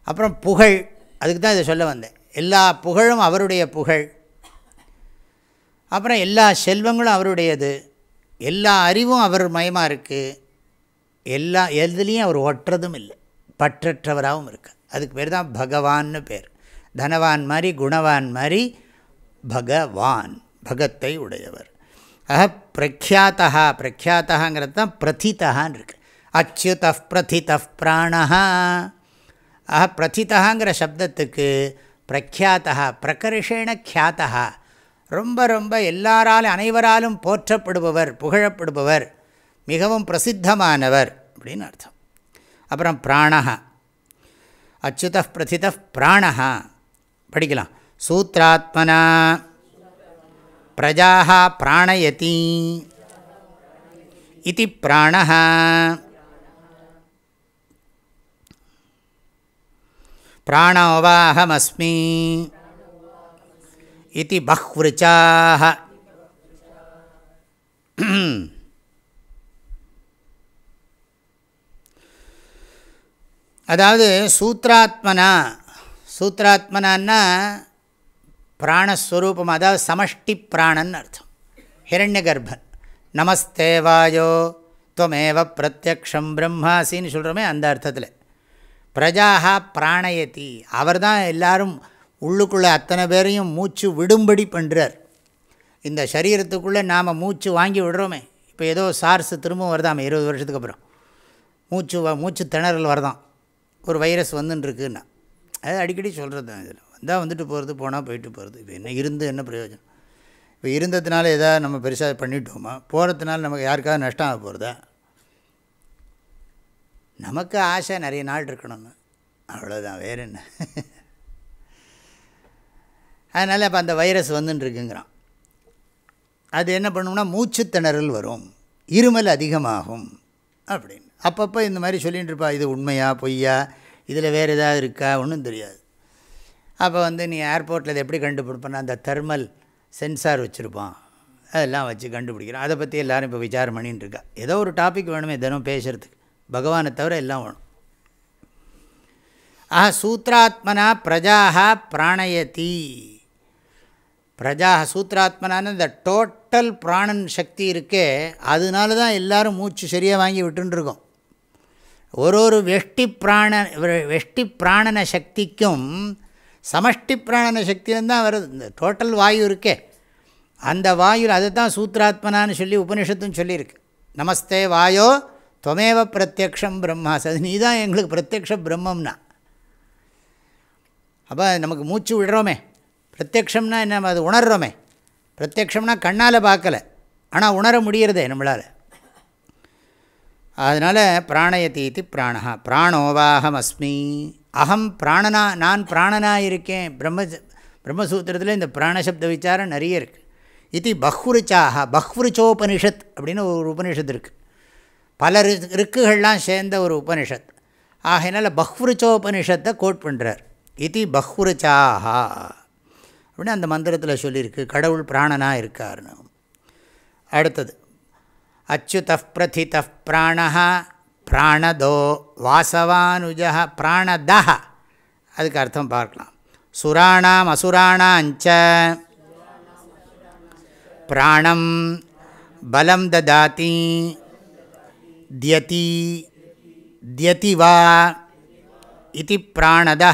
அப்புறம் புகழ் அதுக்கு தான் இதை சொல்ல வந்தேன். எல்லா புகழும் அவருடைய புகழ். அப்புறம் எல்லா செல்வங்களும் அவருடையது. எல்லா அறிவும் அவர் மயமாக இருக்குது எல்லா எதுலேயும் அவர் ஒட்டுறதும் இல்லை. பற்றற்றவராகவும் இருக்கு அதுக்கு பேர் தான் பகவான்னு பேர். தனவான் மாதிரி குணவான் மாதிரி பகவான் பகத்தை உடையவர். ஆக பிரக்யாத்தா பிரக்யாத்தாங்கிறது தான் பிரதித்தகான்னு இருக்குது அச்சுத பிரதித பிராணா ஆக பிரதிதாங்கிற சப்தத்துக்கு பிரக்யாத்தா பிரகர்ஷேண கியாத்தா ரொம்ப ரொம்ப எல்லாராலும் அனைவராலும் போற்றப்படுபவர் புகழப்படுபவர் மிகவும் பிரசித்தமானவர் அப்படின்னு அர்த்தம். அப்புறம் பிராணா அச்சுத பிரதித பிராணா படிக்கலாம். சூத்ராத்மனா. பிரஜா பிராணயதி. இது பிராண பிராணோவாஹமஸ்மி இது பஹ்விருச்சாக அதாவது சூத்ராத்மனா சூத்ராத்மனான்னா பிராணஸ்வரூபம் அதாவது சமஷ்டி பிராணன் அர்த்தம் ஹிரண்ய கர்ப்பன் நமஸ்தேவாயோ துவமேவ பிரத்யக்ஷம் பிரம்மாசின்னு சொல்கிறோமே அந்த அர்த்தத்தில்। பிரஜாகா பிராணயதி. அவர் தான் எல்லோரும் உள்ளுக்குள்ளே அத்தனை பேரையும் மூச்சு விடும்படி பண்ணுறார் இந்த சரீரத்துக்குள்ளே நாம் மூச்சு வாங்கி விடுறோமே. இப்போ ஏதோ சார்ஸ் திரும்பவும் வருதாமே இருபது வருஷத்துக்கு அப்புறம். மூச்சு மூச்சு திணறல் வரதான். ஒரு வைரஸ் வந்துட்டுருக்குன்னா அது அடிக்கடி சொல்கிறது தான் இதில் வந்தால் வந்துட்டு போகிறது போனால் போயிட்டு போகிறது இப்போ என்ன இருந்து என்ன பிரயோஜனம்? இப்போ இருந்ததுனால எதாவது நம்ம பெருசாக பண்ணிட்டோமா? போகிறதுனால நமக்கு யாருக்காவது நஷ்டம் ஆக போகிறதா நமக்கு ஆசை நிறைய நாள் இருக்கணும்னு. அவ்வளோதான் வேறு என்ன? அதனால் இப்போ அந்த வைரஸ் வந்துட்டுருக்குங்கிறான் அது என்ன பண்ணும்னா மூச்சுத்திணறல் வரும். இருமல் அதிகமாகும். அப்படின்னு. அப்பப்போ இந்த மாதிரி சொல்லிகிட்டு இருப்பா இது உண்மையா பொய்யா இதில் வேறு எதாவது இருக்கா ஒன்றும் தெரியாது. அப்போ வந்து நீ ஏர்போர்ட்டில் இதை எப்படி கண்டுபிடிப்பேன்னா அந்த தெர்மல் சென்சார் வச்சுருப்பான். அதெல்லாம் வச்சு கண்டுபிடிக்கிறான். அதை பற்றி எல்லோரும் இப்போ விசாரம் பண்ணின்னு இருக்கா. ஏதோ ஒரு டாபிக் வேணுமே தினம் பேசுகிறதுக்கு பகவானை தவிர எல்லாம் வேணும். ஆஹா சூத்ராத்மனா பிரஜாக பிராணயதி. பிரஜா சூத்ராத்மனான்னு இந்த டோட்டல் பிராணன் சக்தி இருக்கே அதனால தான் எல்லோரும் மூச்சு சரியாக வாங்கி விட்டுருக்கோம் ஒரு ஒரு வெஷ்டி பிராண வெஷ்டி பிராணன சக்திக்கும் சமஷ்டி பிராணன சக்தியிலும் தான் வருது. இந்த டோட்டல் வாயு இருக்கே. அந்த வாயு அதை தான் சூத்ராத்மனான்னு சொல்லி உபனிஷத்துன்னு சொல்லியிருக்கு. நமஸ்தே வாயோ துவமேவ பிரத்யக்ஷம் பிரம்மாஸ் அது நீ தான் எங்களுக்கு பிரத்யக்ஷ பிரம்மம்னா. அப்போ நமக்கு மூச்சு விடுறோமே. பிரத்யக்ஷம்னா என்ன? அது உணர்றோமே. பிரத்யக்ஷம்னா கண்ணால் பார்க்கலை. ஆனால் உணர முடிகிறதே நம்மளால். அதனால் பிராணயதீதி பிராணா பிராணோவாகம் அஸ்மி அகம் பிராணனா நான் பிராணனாக இருக்கேன். பிரம்ம பிரம்மசூத்திரத்தில் இந்த பிராணசப்த விசாரம் நிறைய இருக்குது இது பஹ்ருச்சாக பஹ்ருச்சோபனிஷத் அப்படின்னு ஒரு உபனிஷத் இருக்குது பல ரிக்குகள்லாம் சேர்ந்த ஒரு உபனிஷத். ஆகையினால பஹ்ருச்சோபனிஷத்தை கோட் பண்ணுறார் இது பஹ்ருச்சாகா அப்படின்னு அந்த மந்திரத்தில் சொல்லியிருக்கு. கடவுள் பிராணனாக இருக்கார்னு அடுத்தது அச்சுத பிரதித பிராண பிராணதோ வாசவானுஜா பிராணத அதுக்கு அர்த்தம் பார்க்கலாம். சுராணாம் அசுராணாஞ்ச. பிராணம் பலம் ததாதி. தியதி தியதி வா இது பிராணத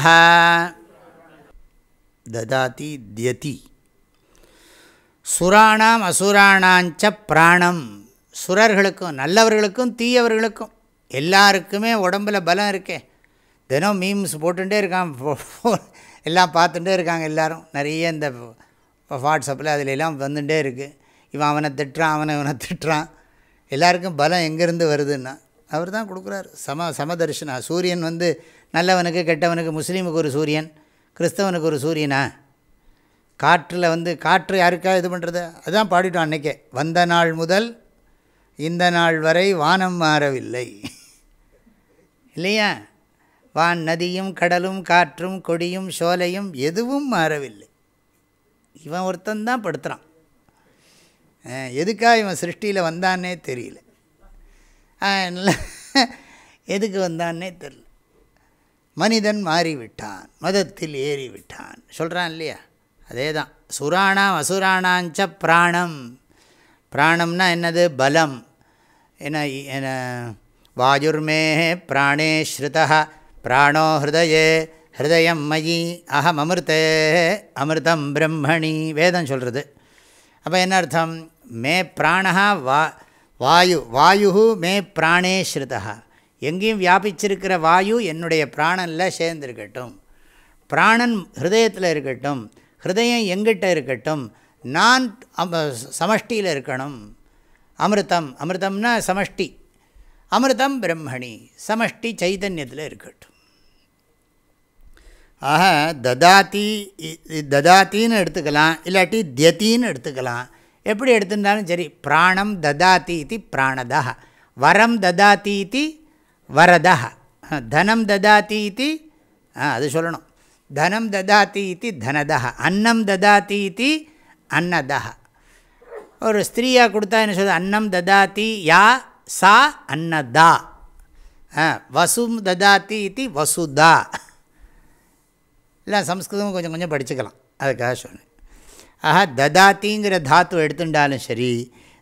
ததாதி தியதி சுராணாம் அசுராணாஞ்ச பிராணம் சுரர்களுக்கும் நல்லவர்களுக்கும் தீயவர்களுக்கும் எல்லாருக்குமே உடம்பில் பலம் இருக்கே. தினம் மீம்ஸ் போட்டுகிட்டே இருக்கான். எல்லாம் பார்த்துட்டே இருக்காங்க எல்லோரும். நிறைய இந்த வாட்ஸ்அப்பில் அதில் எல்லாம் வந்துட்டே இருக்குது இவன் அவனை திட்டுறான் அவனை இவனை திட்டுறான். எல்லாருக்கும் பலம் எங்கேருந்து வருதுன்னா அவர் தான் கொடுக்குறாரு. சம சமதர்ஷனா சூரியன் வந்து நல்லவனுக்கு கெட்டவனுக்கு முஸ்லீமுக்கு ஒரு சூரியன் கிறிஸ்தவனுக்கு ஒரு சூரியனா? காற்றில் வந்து காற்று யாருக்கா இது பண்ணுறது அதுதான் பாடிட்டோம் அன்றைக்கே வந்த நாள் முதல் இந்த நாள் வரை வானம் மாறவில்லை. இல்லையா? வான் நதியும் கடலும் காற்றும் கொடியும் சோலையும் எதுவும் மாறவில்லை. இவன் ஒருத்தந்தான் படுத்துகிறான் எதுக்காக இவன் சிருஷ்டியில் வந்தான்னே தெரியல. எதுக்கு வந்தான்னே தெரியல. மனிதன் மாறிவிட்டான் மதத்தில் ஏறிவிட்டான். சொல்கிறான் இல்லையா? அதே தான் சுராணாம் அசுராணாஞ்ச பிராணம். பிராணம்னா என்னது? பலம். என்ன என்ன வாயுர்மே பிராணே ஸ்ருதா பிராணோ ஹிருதயே ஹிருதயம் மயி அகம் அமிர்தே அமிர்தம் பிரம்மணி வேதம் சொல்கிறது அப்போ என்ன அர்த்தம்? மே பிராணா வா வாயு வாயு மே பிராணே ஸ்ருதா எங்கேயும் வியாபிச்சிருக்கிற வாயு என்னுடைய பிராணனில் சேர்ந்துருக்கட்டும். பிராணன் ஹிருதயத்தில் இருக்கட்டும் ஹிருதயம் எங்கிட்ட இருக்கட்டும் நான் சமஷ்டியில் இருக்கணும். அமிர்தம் அமிர்தம்னா சமஷ்டி. அமிர்தம் பிரம்மணி சமஷ்டி சைதன்யத்தில் இருக்கட்டும். ஆக ததாத்தி ததாத்தின்னு எடுத்துக்கலாம் இல்லாட்டி தியத்தின்னு எடுத்துக்கலாம். எப்படி எடுத்துருந்தாலும் சரி பிராணம் ததாத்தி இது பிராணதா. வரம் ததாத்தி இது வரதா. தனம் ததாத்தி இது அது சொல்லணும். தனம் ததாத்தி இது தனதா. அன்னம் ததாத்தி இது அன்னதா. ஒரு ஸ்திரீயாக கொடுத்தா என்ன சொல்லுது அன்னம் ததாத்தி யா சா அன்னதா. வசும் ததாத்தி இது வசுதா. இல்லை சம்ஸ்கிருதமும் கொஞ்சம் கொஞ்சம் படிச்சுக்கலாம் அதுக்காக சொன்னேன் ஆஹா ததாத்திங்கிற தாத்து எடுத்துட்டாலும் சரி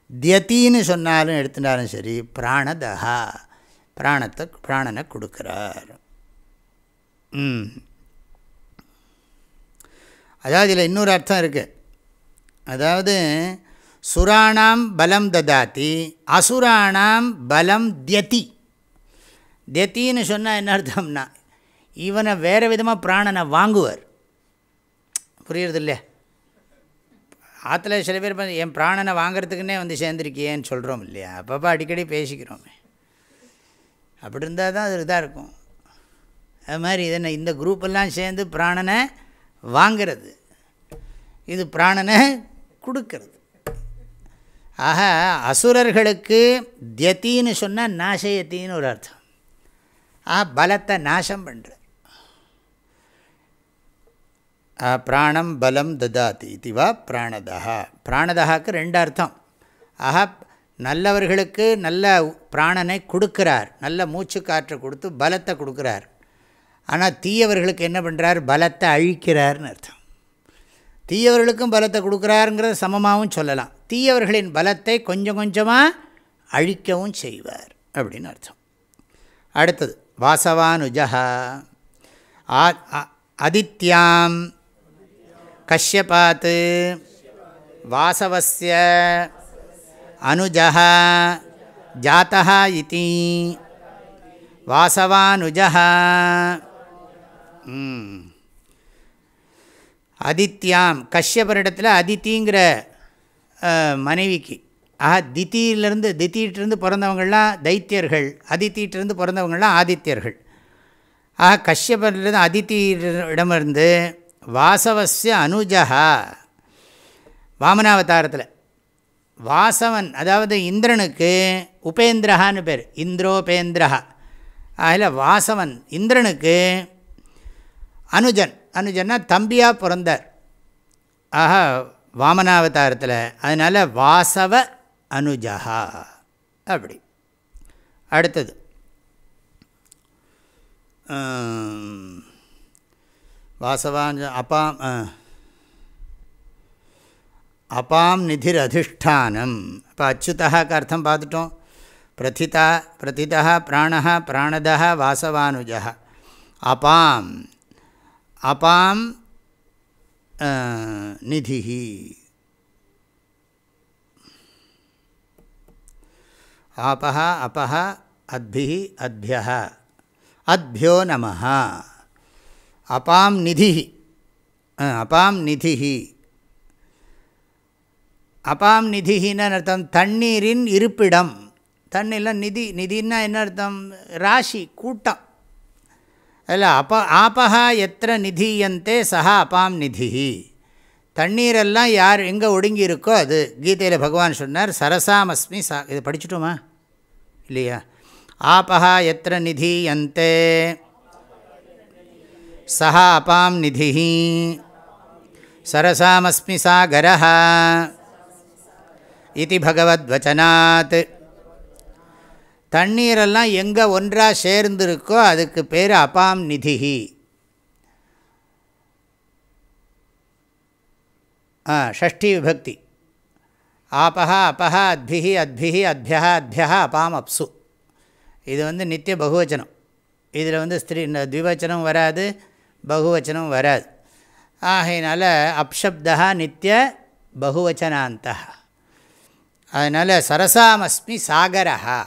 தியத்தின்னு சொன்னாலும் எடுத்துட்டாலும் சரி பிராணதஹா பிராணத்தை பிராணனை கொடுக்குறார் ம் அதாவது இதில் இன்னொரு அர்த்தம் இருக்குது அதாவது சுராணாம் பலம் ததாத்தி அசுராணாம் பலம் தியதி தியத்தின்னு சொன்னால் என்ன அர்த்தம்னா இவனை வேறு விதமாக பிராணனை வாங்குவார். புரியுறது இல்லையா ஆற்றுல சில பேர் என் பிராணனை வாங்கிறதுக்குன்னே வந்து சேர்ந்துருக்கியேன்னு சொல்கிறோம் இல்லையா? அப்பப்போ அடிக்கடி பேசிக்கிறோமே. அப்படி இருந்தால் தான் அது இதாக இருக்கும். அது மாதிரி இதனை இந்த குரூப்பெல்லாம் சேர்ந்து பிராணனை வாங்கிறது. இது பிராணனை கொடுக்கறது. ஆக அசுரர்களுக்கு தியத்தின்னு சொன்னால் நாசயத்தின்னு ஒரு அர்த்தம். ஆ பலத்தை நாசம் பண்ணுற பிராணம் பலம் ததாதி. இதுவா பிராணதா. பிராணதாக்கு ரெண்டு அர்த்தம். ஆஹா நல்லவர்களுக்கு நல்ல பிராணனை கொடுக்குறார். நல்ல மூச்சு காற்றை கொடுத்து பலத்தை கொடுக்குறார். ஆனால் தீயவர்களுக்கு என்ன பண்ணுறார் பலத்தை அழிக்கிறார்னு அர்த்தம். தீயவர்களுக்கும் பலத்தை கொடுக்குறாருங்கிறத சமமாகவும் சொல்லலாம். தீயவர்களின் பலத்தை கொஞ்சம் கொஞ்சமாக அழிக்கவும் செய்வார் அப்படின்னு அர்த்தம். அடுத்தது வாசவானுஜா அதித்யாம் கஷ்யபாத் வாசவச அனுஜா ஜாத்தா இத்தி வாசவானுஜா அதித்யாம் கஷ்யபரிடத்தில் அதித்திங்கிற மனைவிக்கு ஆஹா தித்தியிலிருந்து தித்தியிட்டிருந்து பிறந்தவங்கள்லாம் தைத்தியர்கள் அதித்தியிட்டிருந்து பிறந்தவங்கள்லாம் ஆதித்யர்கள் ஆஹா கஷ்யபரிலிருந்து அதித்தியிடமிருந்து வாசவசிய அனுஜா வாமனாவதாரத்தில். வாசவன் அதாவது இந்திரனுக்கு உபேந்திரஹான்னு பேர். இந்திரோபேந்திரஹா. அதில் வாசவன் இந்திரனுக்கு அனுஜன். அனுஜன்னா தம்பியாக பிறந்தார். ஆக வாமனாவதாரத்தில். அதனால் வாசவ அனுஜா அப்படி. அடுத்தது. வாசவான் அப்பாம் அப்பாம் நிதிர் அதிஷ்டானம் இப்போ அச்சுதாக்கு அர்த்தம் பார்த்துட்டோம் பிரதிதா பிரதிதா பிராணா பிராணதா வாசவானுஜா அப்பாம் அப்பாம் நிதி ஆபः अपः அத்பிः அத்பியः அத்பியோ நம அப்பாம் நிதி அப்பாம் நிதி அப்பாம் நிதிஹின்னு அர்த்தம்? தண்ணீரின் இருப்பிடம். தண்ணீரில் நிதி நிதின்னா என்ன அர்த்தம்? ராசி கூட்டம். அதில் அப்ப ஆபகா எத்த நிதியந்தே சஹா அபாம் நிதி தண்ணீரெல்லாம் யார் எங்கே ஒடுங்கி இருக்கோ அது? கீதையில் பகவான் சொன்னார் சரசாமஸ்மி சா இது படிச்சுட்டோமா? இல்லையா? ஆபஹா எத்த நிதியந்தே. சஹா அபாம் நிதி சரசாமஸ்மி சாகர இது பகவத்வச்சனாத். தண்ணீரெல்லாம் எங்கே ஒன்றாக சேர்ந்துருக்கோ அதுக்கு பேர் அப்பாம் நிதி ஷஷ்டி விபக்தி. ஆபஹா அபஹா அத்பிஹி அத்பிஹி அத்யா அத்யா அப்பாம் அப்சு. இது வந்து நித்திய பகுவச்சனம். இதில் வந்து ஸ்திரீ த்விவச்சனம் வராது. பகுவச்சனம் வராது. ஆகையினால அப்சப்தா நித்திய பகுவச்சனாந்த அதனால் சரசாமஸ்மி சாகரஹா.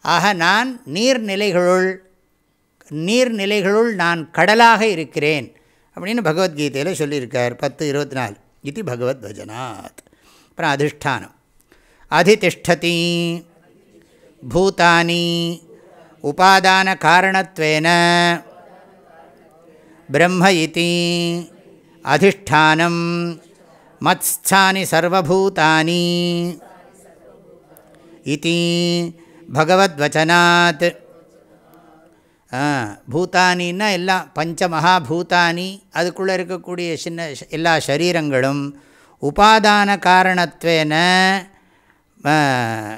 ஆக நான் நீர்நிலைகளுள் நீர்நிலைகளுள் நான் கடலாக இருக்கிறேன் அப்படின்னு பகவத்கீதையில் சொல்லியிருக்கார். பத்து இருபத்தி நாலு இது பகவத் பஜனாத் அப்புறம் அதிஷ்டானம். அதிதிஷ்டதி பூதானி உபாதான காரணத்வேன பிரம்ம இதி அதிஷ்டானம் மத்ஸ்தானி சர்வபூதானி இதி பகவத்வச்சனாத் பூதானின்னா எல்லாம் பஞ்ச மகாபூதானி அதுக்குள்ளே இருக்கக்கூடிய சின்ன எல்லா சரீரங்களும் உபாதான காரணத்வேன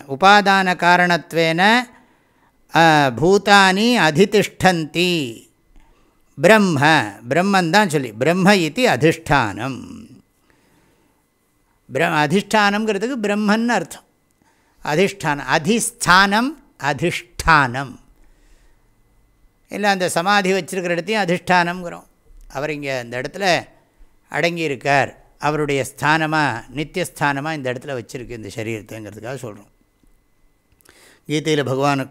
உபாதான காரணத்வேன பூதானி அதிதிஷ்டந்தி. பிரம்ம பிரம்மந்தான் சொல்லி பிரம்ம இது அதிஷ்டானம். பிர அதிஷ்டானங்கிறதுக்கு பிரம்மன் அர்த்தம். அதிஷ்டானம் அதிஸ்தானம் அதிஷ்டானம். இல்லை அந்த சமாதி வச்சுருக்கிற இடத்தையும் அதிஷ்டானம்ங்கிறோம். அவர் இங்கே அந்த இடத்துல அடங்கியிருக்கார். அவருடைய ஸ்தானமாக நித்தியஸ்தானமாக இந்த இடத்துல வச்சுருக்கு இந்த சரீரத்தைங்கிறதுக்காக சொல்கிறோம் கீதையில் பகவான்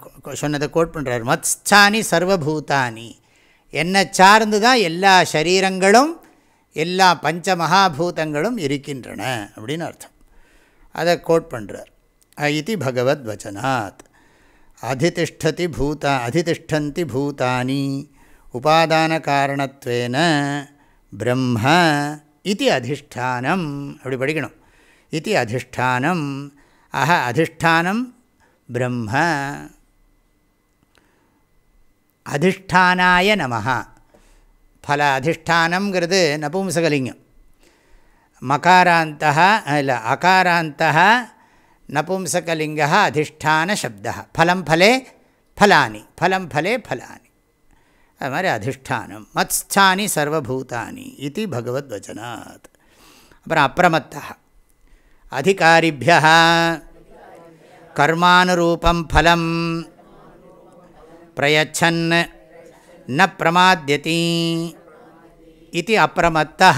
சொன்னதை கோட் பண்ணுறார் மத்ஸ்தானி சர்வபூதானி. என்னை சார்ந்து தான் எல்லா சரீரங்களும் எல்லா பஞ்ச மகாபூதங்களும் இருக்கின்றன அப்படின்னு அர்த்தம். அதை கோட் பண்ணுறார் இது பகவத் வச்சனாத். அதிதிஷ்டதி பூதா அதிதிஷ்டந்தி பூதானி. உபாதான காரணத்வேன பிரம்ம இது அதிஷ்டானம். அப்படி படிக்கணும். இது அதிஷ்டானம். அஹ அதிஷ்டானம் பிரம்ம அதிஷ்டானாய நமஹா. பல அதிஷ்டானங்கிறது நபும்சகலிங்கம். மகாராந்தா இல்லை அகாராந்தா நபும்சகலிங்க அதிஷ்டான சப்தா ஃபலம் ஃபலே ஃபலானி ஃபலம் ஃபலே ஃபலானி அது மாதிரி அதிஷ்டானம். மத்ஸ்தானி சர்வபூதானி இது பகவத் வச்சனாத் அப்புறம் அப்பிரமத்தா அதிகாரிபிய கர்மானுரூபம் ஃபலம் பிரயச்சன் ந பிரமாத்தியதி இது அப்பிரமத்தா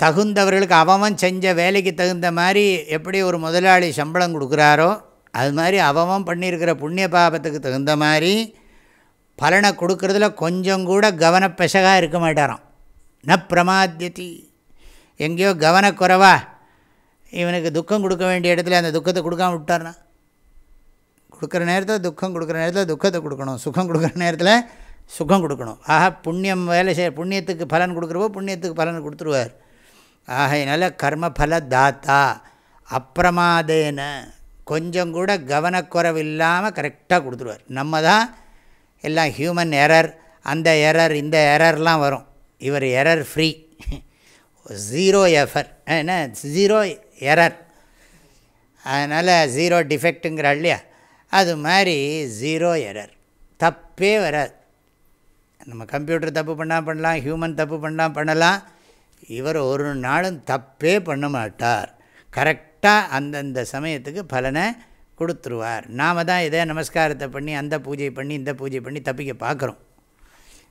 தகுந்தவர்களுக்கு அவன் செஞ்ச வேலைக்கு தகுந்த மாதிரி எப்படி ஒரு முதலாளி சம்பளம் கொடுக்குறாரோ அது மாதிரி அவன் பண்ணியிருக்கிற புண்ணிய பாபத்துக்கு தகுந்த மாதிரி பலனை கொடுக்கறதுல கொஞ்சம் கூட கவனப்பெசகாக இருக்க மாட்டாராம். ந பிரமாத்தியதி எங்கேயோ கவனக்குறைவா இவனுக்கு துக்கம் கொடுக்க வேண்டிய இடத்துல அந்த துக்கத்தை கொடுக்காம விட்டார்னா? கொடுக்குற நேரத்தில் துக்கம் கொடுக்குற நேரத்தில் துக்கத்தை கொடுக்கணும். சுகம் கொடுக்குற நேரத்தில் சுகம் கொடுக்கணும். ஆக புண்ணியம் வேலை செய்ய புண்ணியத்துக்கு பலன் கொடுக்குறவோ புண்ணியத்துக்கு பலன் கொடுத்துருவார். ஆகையினால கர்மபல தாத்தா அப்பிரமாதேன கொஞ்சம் கூட கவனக்குறைவு இல்லாமல் கரெக்டாக கொடுத்துருவார். நம்ம தான் எல்லாம் ஹியூமன் எரர் அந்த எரர் இந்த எரர்லாம் வரும். இவர் எரர் ஃப்ரீ ஜீரோ எஃபர் என்ன? ஜீரோ எரர் அதனால் ஜீரோ டிஃபெக்ட்டுங்கிற இல்லையா? அது மாதிரி ஜீரோ எரர் தப்பே வராது. நம்ம கம்ப்யூட்டர் தப்பு பண்ணால் பண்ணலாம் ஹியூமன் தப்பு பண்ணால் பண்ணலாம். இவர் ஒரு நாளும் தப்பே பண்ண மாட்டார். கரெக்டாக அந்தந்த சமயத்துக்கு பலனை கொடுத்துருவார். நாம் தான் இதே நமஸ்காரத்தை பண்ணி அந்த பூஜை பண்ணி இந்த பூஜை பண்ணி தப்பிக்க பார்க்குறோம்.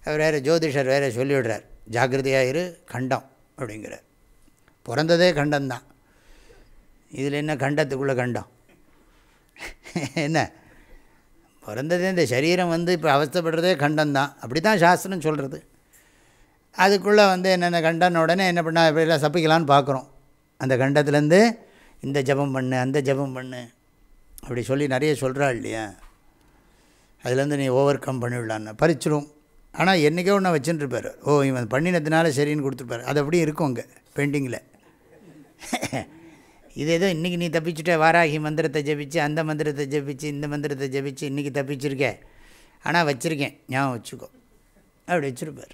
அவர் வேறு ஜோதிஷர் வேறு சொல்லிவிடுறார். ஜாக்கிரதையாக இரு கண்டம் அப்படிங்கிறார். பிறந்ததே கண்டம்தான். இதில் என்ன கண்டத்துக்குள்ளே கண்டம்? என்ன? பிறந்ததே இந்த சரீரம் வந்து இப்போ அவஸ்தப்படுறதே கண்டந்தான் அப்படி தான் சாஸ்திரம் சொல்கிறது அதுக்குள்ளே வந்து என்னென்ன கண்டன உடனே என்ன பண்ண இப்படிலாம் சப்பிக்கலான்னு பார்க்குறோம் அந்த கண்டத்துலேருந்து இந்த ஜபம் பண்ணு அந்த ஜபம் பண்ணு. அப்படி சொல்லி நிறைய சொல்கிறா இல்லையா? அதுலேருந்து நீ ஓவர் கம் பண்ணிவிடலான்னு பறிச்சிடும் ஆனால் என்றைக்கோ ஒன்று வச்சுட்டுருப்பார் ஓ இவன் பண்ணினதுனால சரின்னு கொடுத்துருப்பார். அது அப்படியும் இருக்கும் அங்கே பெயிண்டிங்கில் இது ஏதோ இன்றைக்கி நீ தப்பிச்சுட்டே வாராகி மந்திரத்தை ஜபிச்சு அந்த மந்திரத்தை ஜபிச்சு இந்த மந்திரத்தை ஜபிச்சு இன்றைக்கி தப்பிச்சிருக்கே. ஆனால் வச்சுருக்கேன். ஞாபகம் வச்சுக்கோ. அப்படி வச்சுருப்பார்.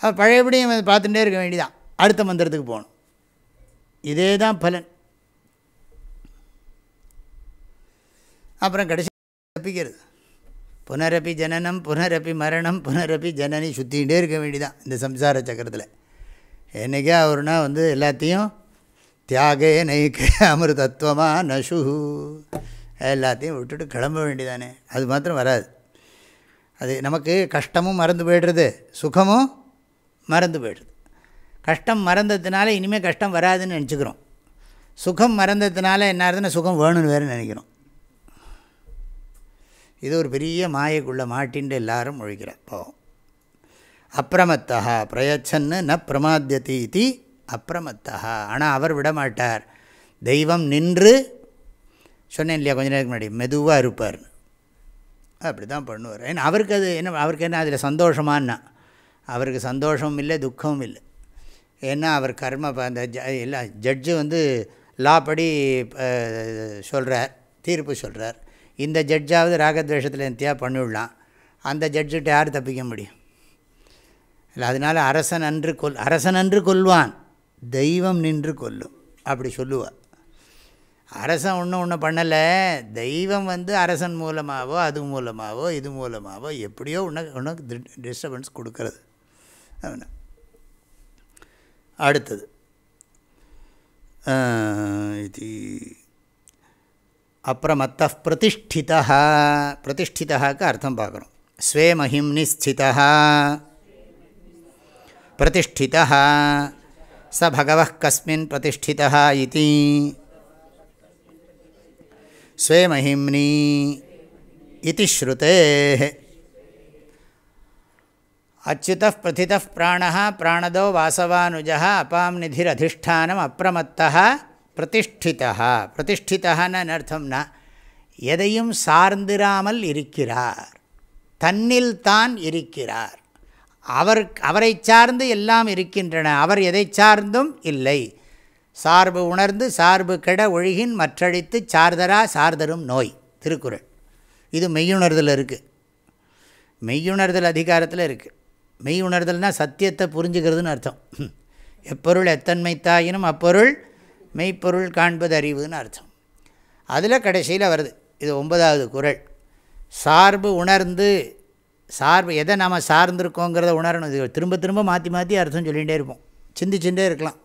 அவர் பழையபடியும் பார்த்துட்டே இருக்க வேண்டியதான் அடுத்த மந்திரத்துக்கு போகணும். இதே தான் பலன். அப்புறம் கடைசி தப்பிக்கிறது. புனரப்பி ஜனனம் புனரப்பி மரணம் புனரப்பி ஜனனி சுற்றிகிட்டே இருக்க வேண்டியதான் இந்த சம்சார சக்கரத்தில். என்றைக்கே அவருனா வந்து எல்லாத்தையும் தியாகே நைக்க அமிர்தத்துவமா நசு எல்லாத்தையும் விட்டுட்டு கிளம்ப வேண்டியதானே. அது மாத்திரம் வராது. அது நமக்கு கஷ்டமும் மறந்து போய்டுறது சுகமும் மறந்து போய்டுறது. கஷ்டம் மறந்ததுனால இனிமேல் கஷ்டம் வராதுன்னு நினச்சிக்கிறோம். சுகம் மறந்ததுனால என்ன ஆகுதுன்னா சுகம் வேணும்னு வேறு நினைக்கிறோம். இது ஒரு பெரிய மாயைக்குள்ளே மாட்டின்ட்டு எல்லாரும் முழிக்கிறார். பாவம். அப்பிரமத்தா பிரயச்சன்னு ந பிரமாத்தியதி அப்பிரமத்தா ஆனால் அவர் விடமாட்டார். தெய்வம் நின்று சொன்னேன் இல்லையா கொஞ்ச நேரத்துக்கு முன்னாடி மெதுவாக இருப்பார்னு. அப்படி தான் பண்ணுவார். ஏன்னா அவருக்கு அது என்ன அவருக்கு என்ன அதில் சந்தோஷமானா அவருக்கு சந்தோஷமும் இல்லை துக்கமும் இல்லை. ஏன்னா அவர் கர்ம அந்த ஜ இல்லை ஜட்ஜு வந்து லா படி சொல்கிறார் தீர்ப்பு சொல்கிறார் இந்த ஜட்ஜாவது ராகத்வேஷத்தில் எந்தியா பண்ணிவிடலாம் அந்த ஜட்ஜுகிட்ட யார் தப்பிக்க முடியும்? இல்லை அதனால் அரசன் அன்று கொல் அரசன் அன்று கொல்வான். தெய்வம் நின்று கொல்லும். அப்படி சொல்லுவார். அரசன் ஒன்றும் ஒன்றும் பண்ணலை. தெய்வம் வந்து அரசன் மூலமாகவோ அது மூலமாகவோ இது மூலமாகவோ எப்படியோ உனக்கு உனக்கு டிஸ்டர்பன்ஸ் கொடுக்கறது. அவனை. அடுத்தது. இது அப்புறமத்த பிரதிஷ்டிதா பிரதிஷ்டிதாக்கு அர்த்தம் பார்க்குறோம் ஸ்வே மஹிம்னி ஸ்திதா பிரதிஷ்டிதா ச பகவ கஸ்மின் பிரதிஷ்டிதா இது ஸ்வே மஹிம்னி இது ஸ்ருதே அச்சுத பிரதித பிராண பிராணதோ வாசவானுஜ அப்பாம் நிதிரதிஷ்டானம் அப்பிரமத்தா பிரதிஷ்டிதா பிரதிஷ்டிதான்னு அர்த்தம்னா எதையும் சார்ந்திராமல் இருக்கிறார் தன்னில் தான் இருக்கிறார் அவர் அவரை சார்ந்து எல்லாம் இருக்கின்றன. அவர் எதை சார்ந்தும் இல்லை. சார்பு உணர்ந்து சார்பு கெட ஒழுகின் மற்றழித்து சார்தரா சார்தரும் நோய். திருக்குறள். இது மெய்யுணர்தல் இருக்குது மெய்யுணர்தல் அதிகாரத்தில் இருக்குது மெய்யுணர்தல்னால் சத்தியத்தை புரிஞ்சுக்கிறதுன்னு அர்த்தம். எப்பொருள் எத்தன்மை தாயினும் அப்பொருள் மெய்ப்பொருள் காண்பது அறிவுன்னு அர்த்தம். அதில் கடைசியில் வருது. இது ஒன்பதாவது குரல் சார்பு உணர்ந்து சார்பு எதை நாம் சார்ந்திருக்கோங்கிறத உணரணும். இது திரும்ப திரும்ப மாற்றி மாற்றி அர்த்தம் சொல்லிகிட்டே இருப்போம். சிந்திச்சுட்டே இருக்கலாம்.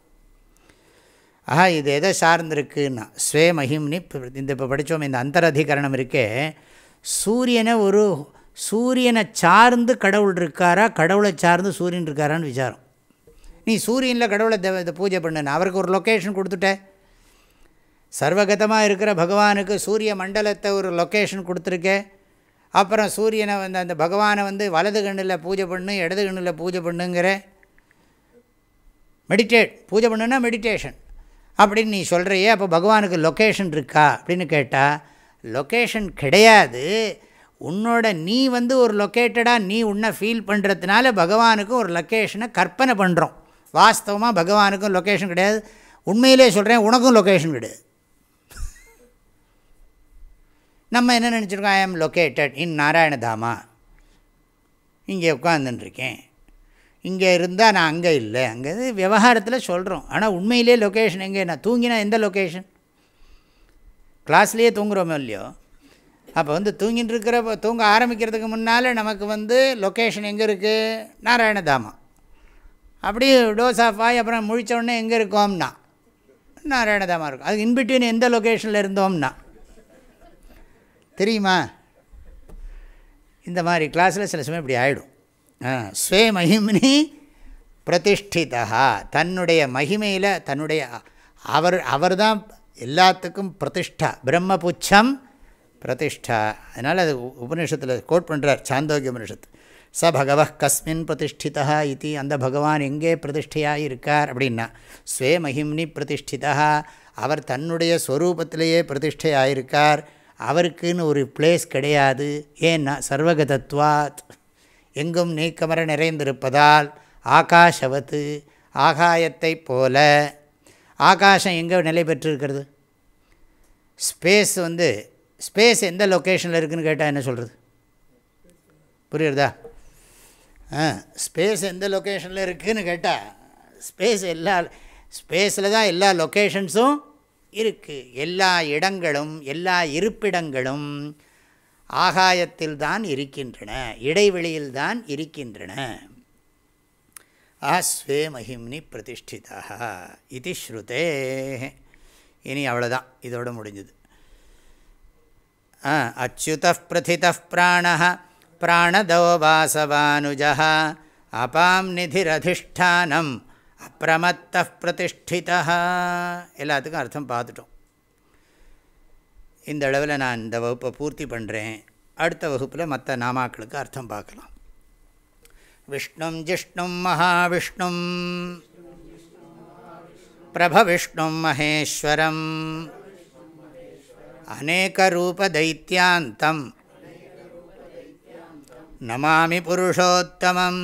ஆஹா இது எதை சார்ந்திருக்குன்னா ஸ்வே மஹிம்னி இந்த இப்போ படித்தோம் இந்த அந்தரதிகரணம் இருக்கே. சூரியனை ஒரு சூரியனை சார்ந்து கடவுள் இருக்காரா கடவுளை சார்ந்து சூரியன் இருக்காரான்னு விசாரம். நீ சூரியனில் கடவுளை தேவ இதை பூஜை பண்ணுன்னு அவருக்கு ஒரு லொக்கேஷன் கொடுத்துட்டேன் சர்வகதமாக இருக்கிற பகவானுக்கு சூரிய மண்டலத்தை ஒரு லொக்கேஷன் கொடுத்துருக்கேன் அப்புறம் சூரியனை வந்து அந்த பகவானை வந்து வலது கண்ணில் பூஜை பண்ணு இடது கண்ணில் பூஜை பண்ணுங்கிற. மெடிடேட் பூஜை பண்ணுன்னா மெடிடேஷன் அப்படின்னு நீ சொல்கிறையே அப்போ பகவானுக்கு லொக்கேஷன் இருக்கா அப்படின்னு கேட்டால் லொக்கேஷன் கிடையாது. உன்னோட நீ வந்து ஒரு லொக்கேட்டடாக நீ உன்னை ஃபீல் பண்ணுறதுனால பகவானுக்கும் ஒரு லொக்கேஷனை கற்பனை பண்ணுறோம் வாஸ்தவமாக பகவானுக்கும் லொக்கேஷன் கிடையாது. உண்மையிலே சொல்கிறேன் உனக்கும் லொக்கேஷன் கிடையாது. நம்ம என்ன நினச்சிருக்கோம்? ஐ ஆம் லொக்கேட்டட் இன் நாராயணதாமா இங்கே உட்காந்துட்டுருக்கேன் இங்கே இருந்தால் நான் அங்கே இல்லை. அங்கே விவகாரத்தில் சொல்கிறோம் ஆனால் உண்மையிலே லொக்கேஷன் எங்கே? நான் தூங்கினா எந்த லொக்கேஷன் கிளாஸ்லேயே தூங்குகிறோமோ இல்லையோ? அப்போ வந்து தூங்கிட்டு இருக்கிற தூங்க ஆரம்பிக்கிறதுக்கு முன்னால் நமக்கு வந்து லொக்கேஷன் எங்கே இருக்குது நாராயணதாமா அப்படி டோஸ் ஆஃப் ஆகி அப்புறம் முழித்த உடனே எங்கே இருக்கோம்னா? நாராயணதாமா இருக்கும். அது இன்பிட்வீன் எந்த லொக்கேஷனில் இருந்தோம்னா. தெரியுமா? இந்த மாதிரி கிளாஸில் சில சமயம் இப்படி ஆகிடும் ஸ்வே மகிமினி பிரதிஷ்டிதா தன்னுடைய மகிமையில் தன்னுடைய அவர் அவர் தான் எல்லாத்துக்கும் பிரதிஷ்டா. பிரம்மபுச்சம் பிரதிஷ்டா. அதனால் அது உபநிஷத்தில் கோட் பண்ணுறார் சாந்தோக்கிய உபனிஷத்து ச பகவ கஸ்மின் பிரதிஷ்டிதா இது. அந்த பகவான் எங்கே பிரதிஷ்டையாக இருக்கார் அப்படின்னா ஸ்வே மகிம்னி பிரதிஷ்டிதா அவர் தன்னுடைய ஸ்வரூபத்திலேயே பிரதிஷ்டையாக இருக்கார் அவருக்குன்னு ஒரு பிளேஸ் கிடையாது. ஏன்னா சர்வகதத்வாத் எங்கும் நீக்கமர நிறைந்திருப்பதால் ஆகாஷவத்து ஆகாயத்தை போல. ஆகாஷம் எங்கே நிலை பெற்றிருக்கிறது? ஸ்பேஸ் வந்து ஸ்பேஸ் எந்த லொக்கேஷனில் இருக்குதுன்னு கேட்டால் என்ன சொல்கிறது புரியுறதா? ஆ ஸ்பேஸ் எந்த லொக்கேஷனில் இருக்குதுன்னு கேட்டால் ஸ்பேஸ் எல்லா ஸ்பேஸில் தான் எல்லா லொக்கேஷன்ஸும் இருக்குது எல்லா இடங்களும் எல்லா இருப்பிடங்களும் ஆகாயத்தில் தான் இருக்கின்றன. இடைவெளியில் தான் இருக்கின்றன. ஆஸ்வே மகிம்னி பிரதிஷ்டிதா இது ஸ்ருதே. இனி அவ்வளோதான் இதோடு முடிஞ்சது. அச்சுத பிரதித பிராண பிராணதோ வாசவானுஜ அபாம் நிதிரதிஷ்டானம். அப்பிரமத்த பிரதிஷ்டிதா எல்லாத்துக்கும் அர்த்தம் பார்த்துட்டோம். இந்த அளவில் நான் இந்த வகுப்பை பூர்த்தி பண்ணுறேன் அடுத்த வகுப்பில் மற்ற நாமாக்களுக்கு அர்த்தம் பார்க்கலாம். விஷ்ணும் ஜிஷ்ணும் மகாவிஷ்ணும். பிரபவிஷ்ணும் மகேஸ்வரம். அநேகரூபதைத்தியாந்தம் நமாமி புருஷோத்தமம்.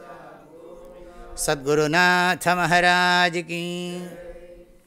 सद्गुरुनाथमहाराज की।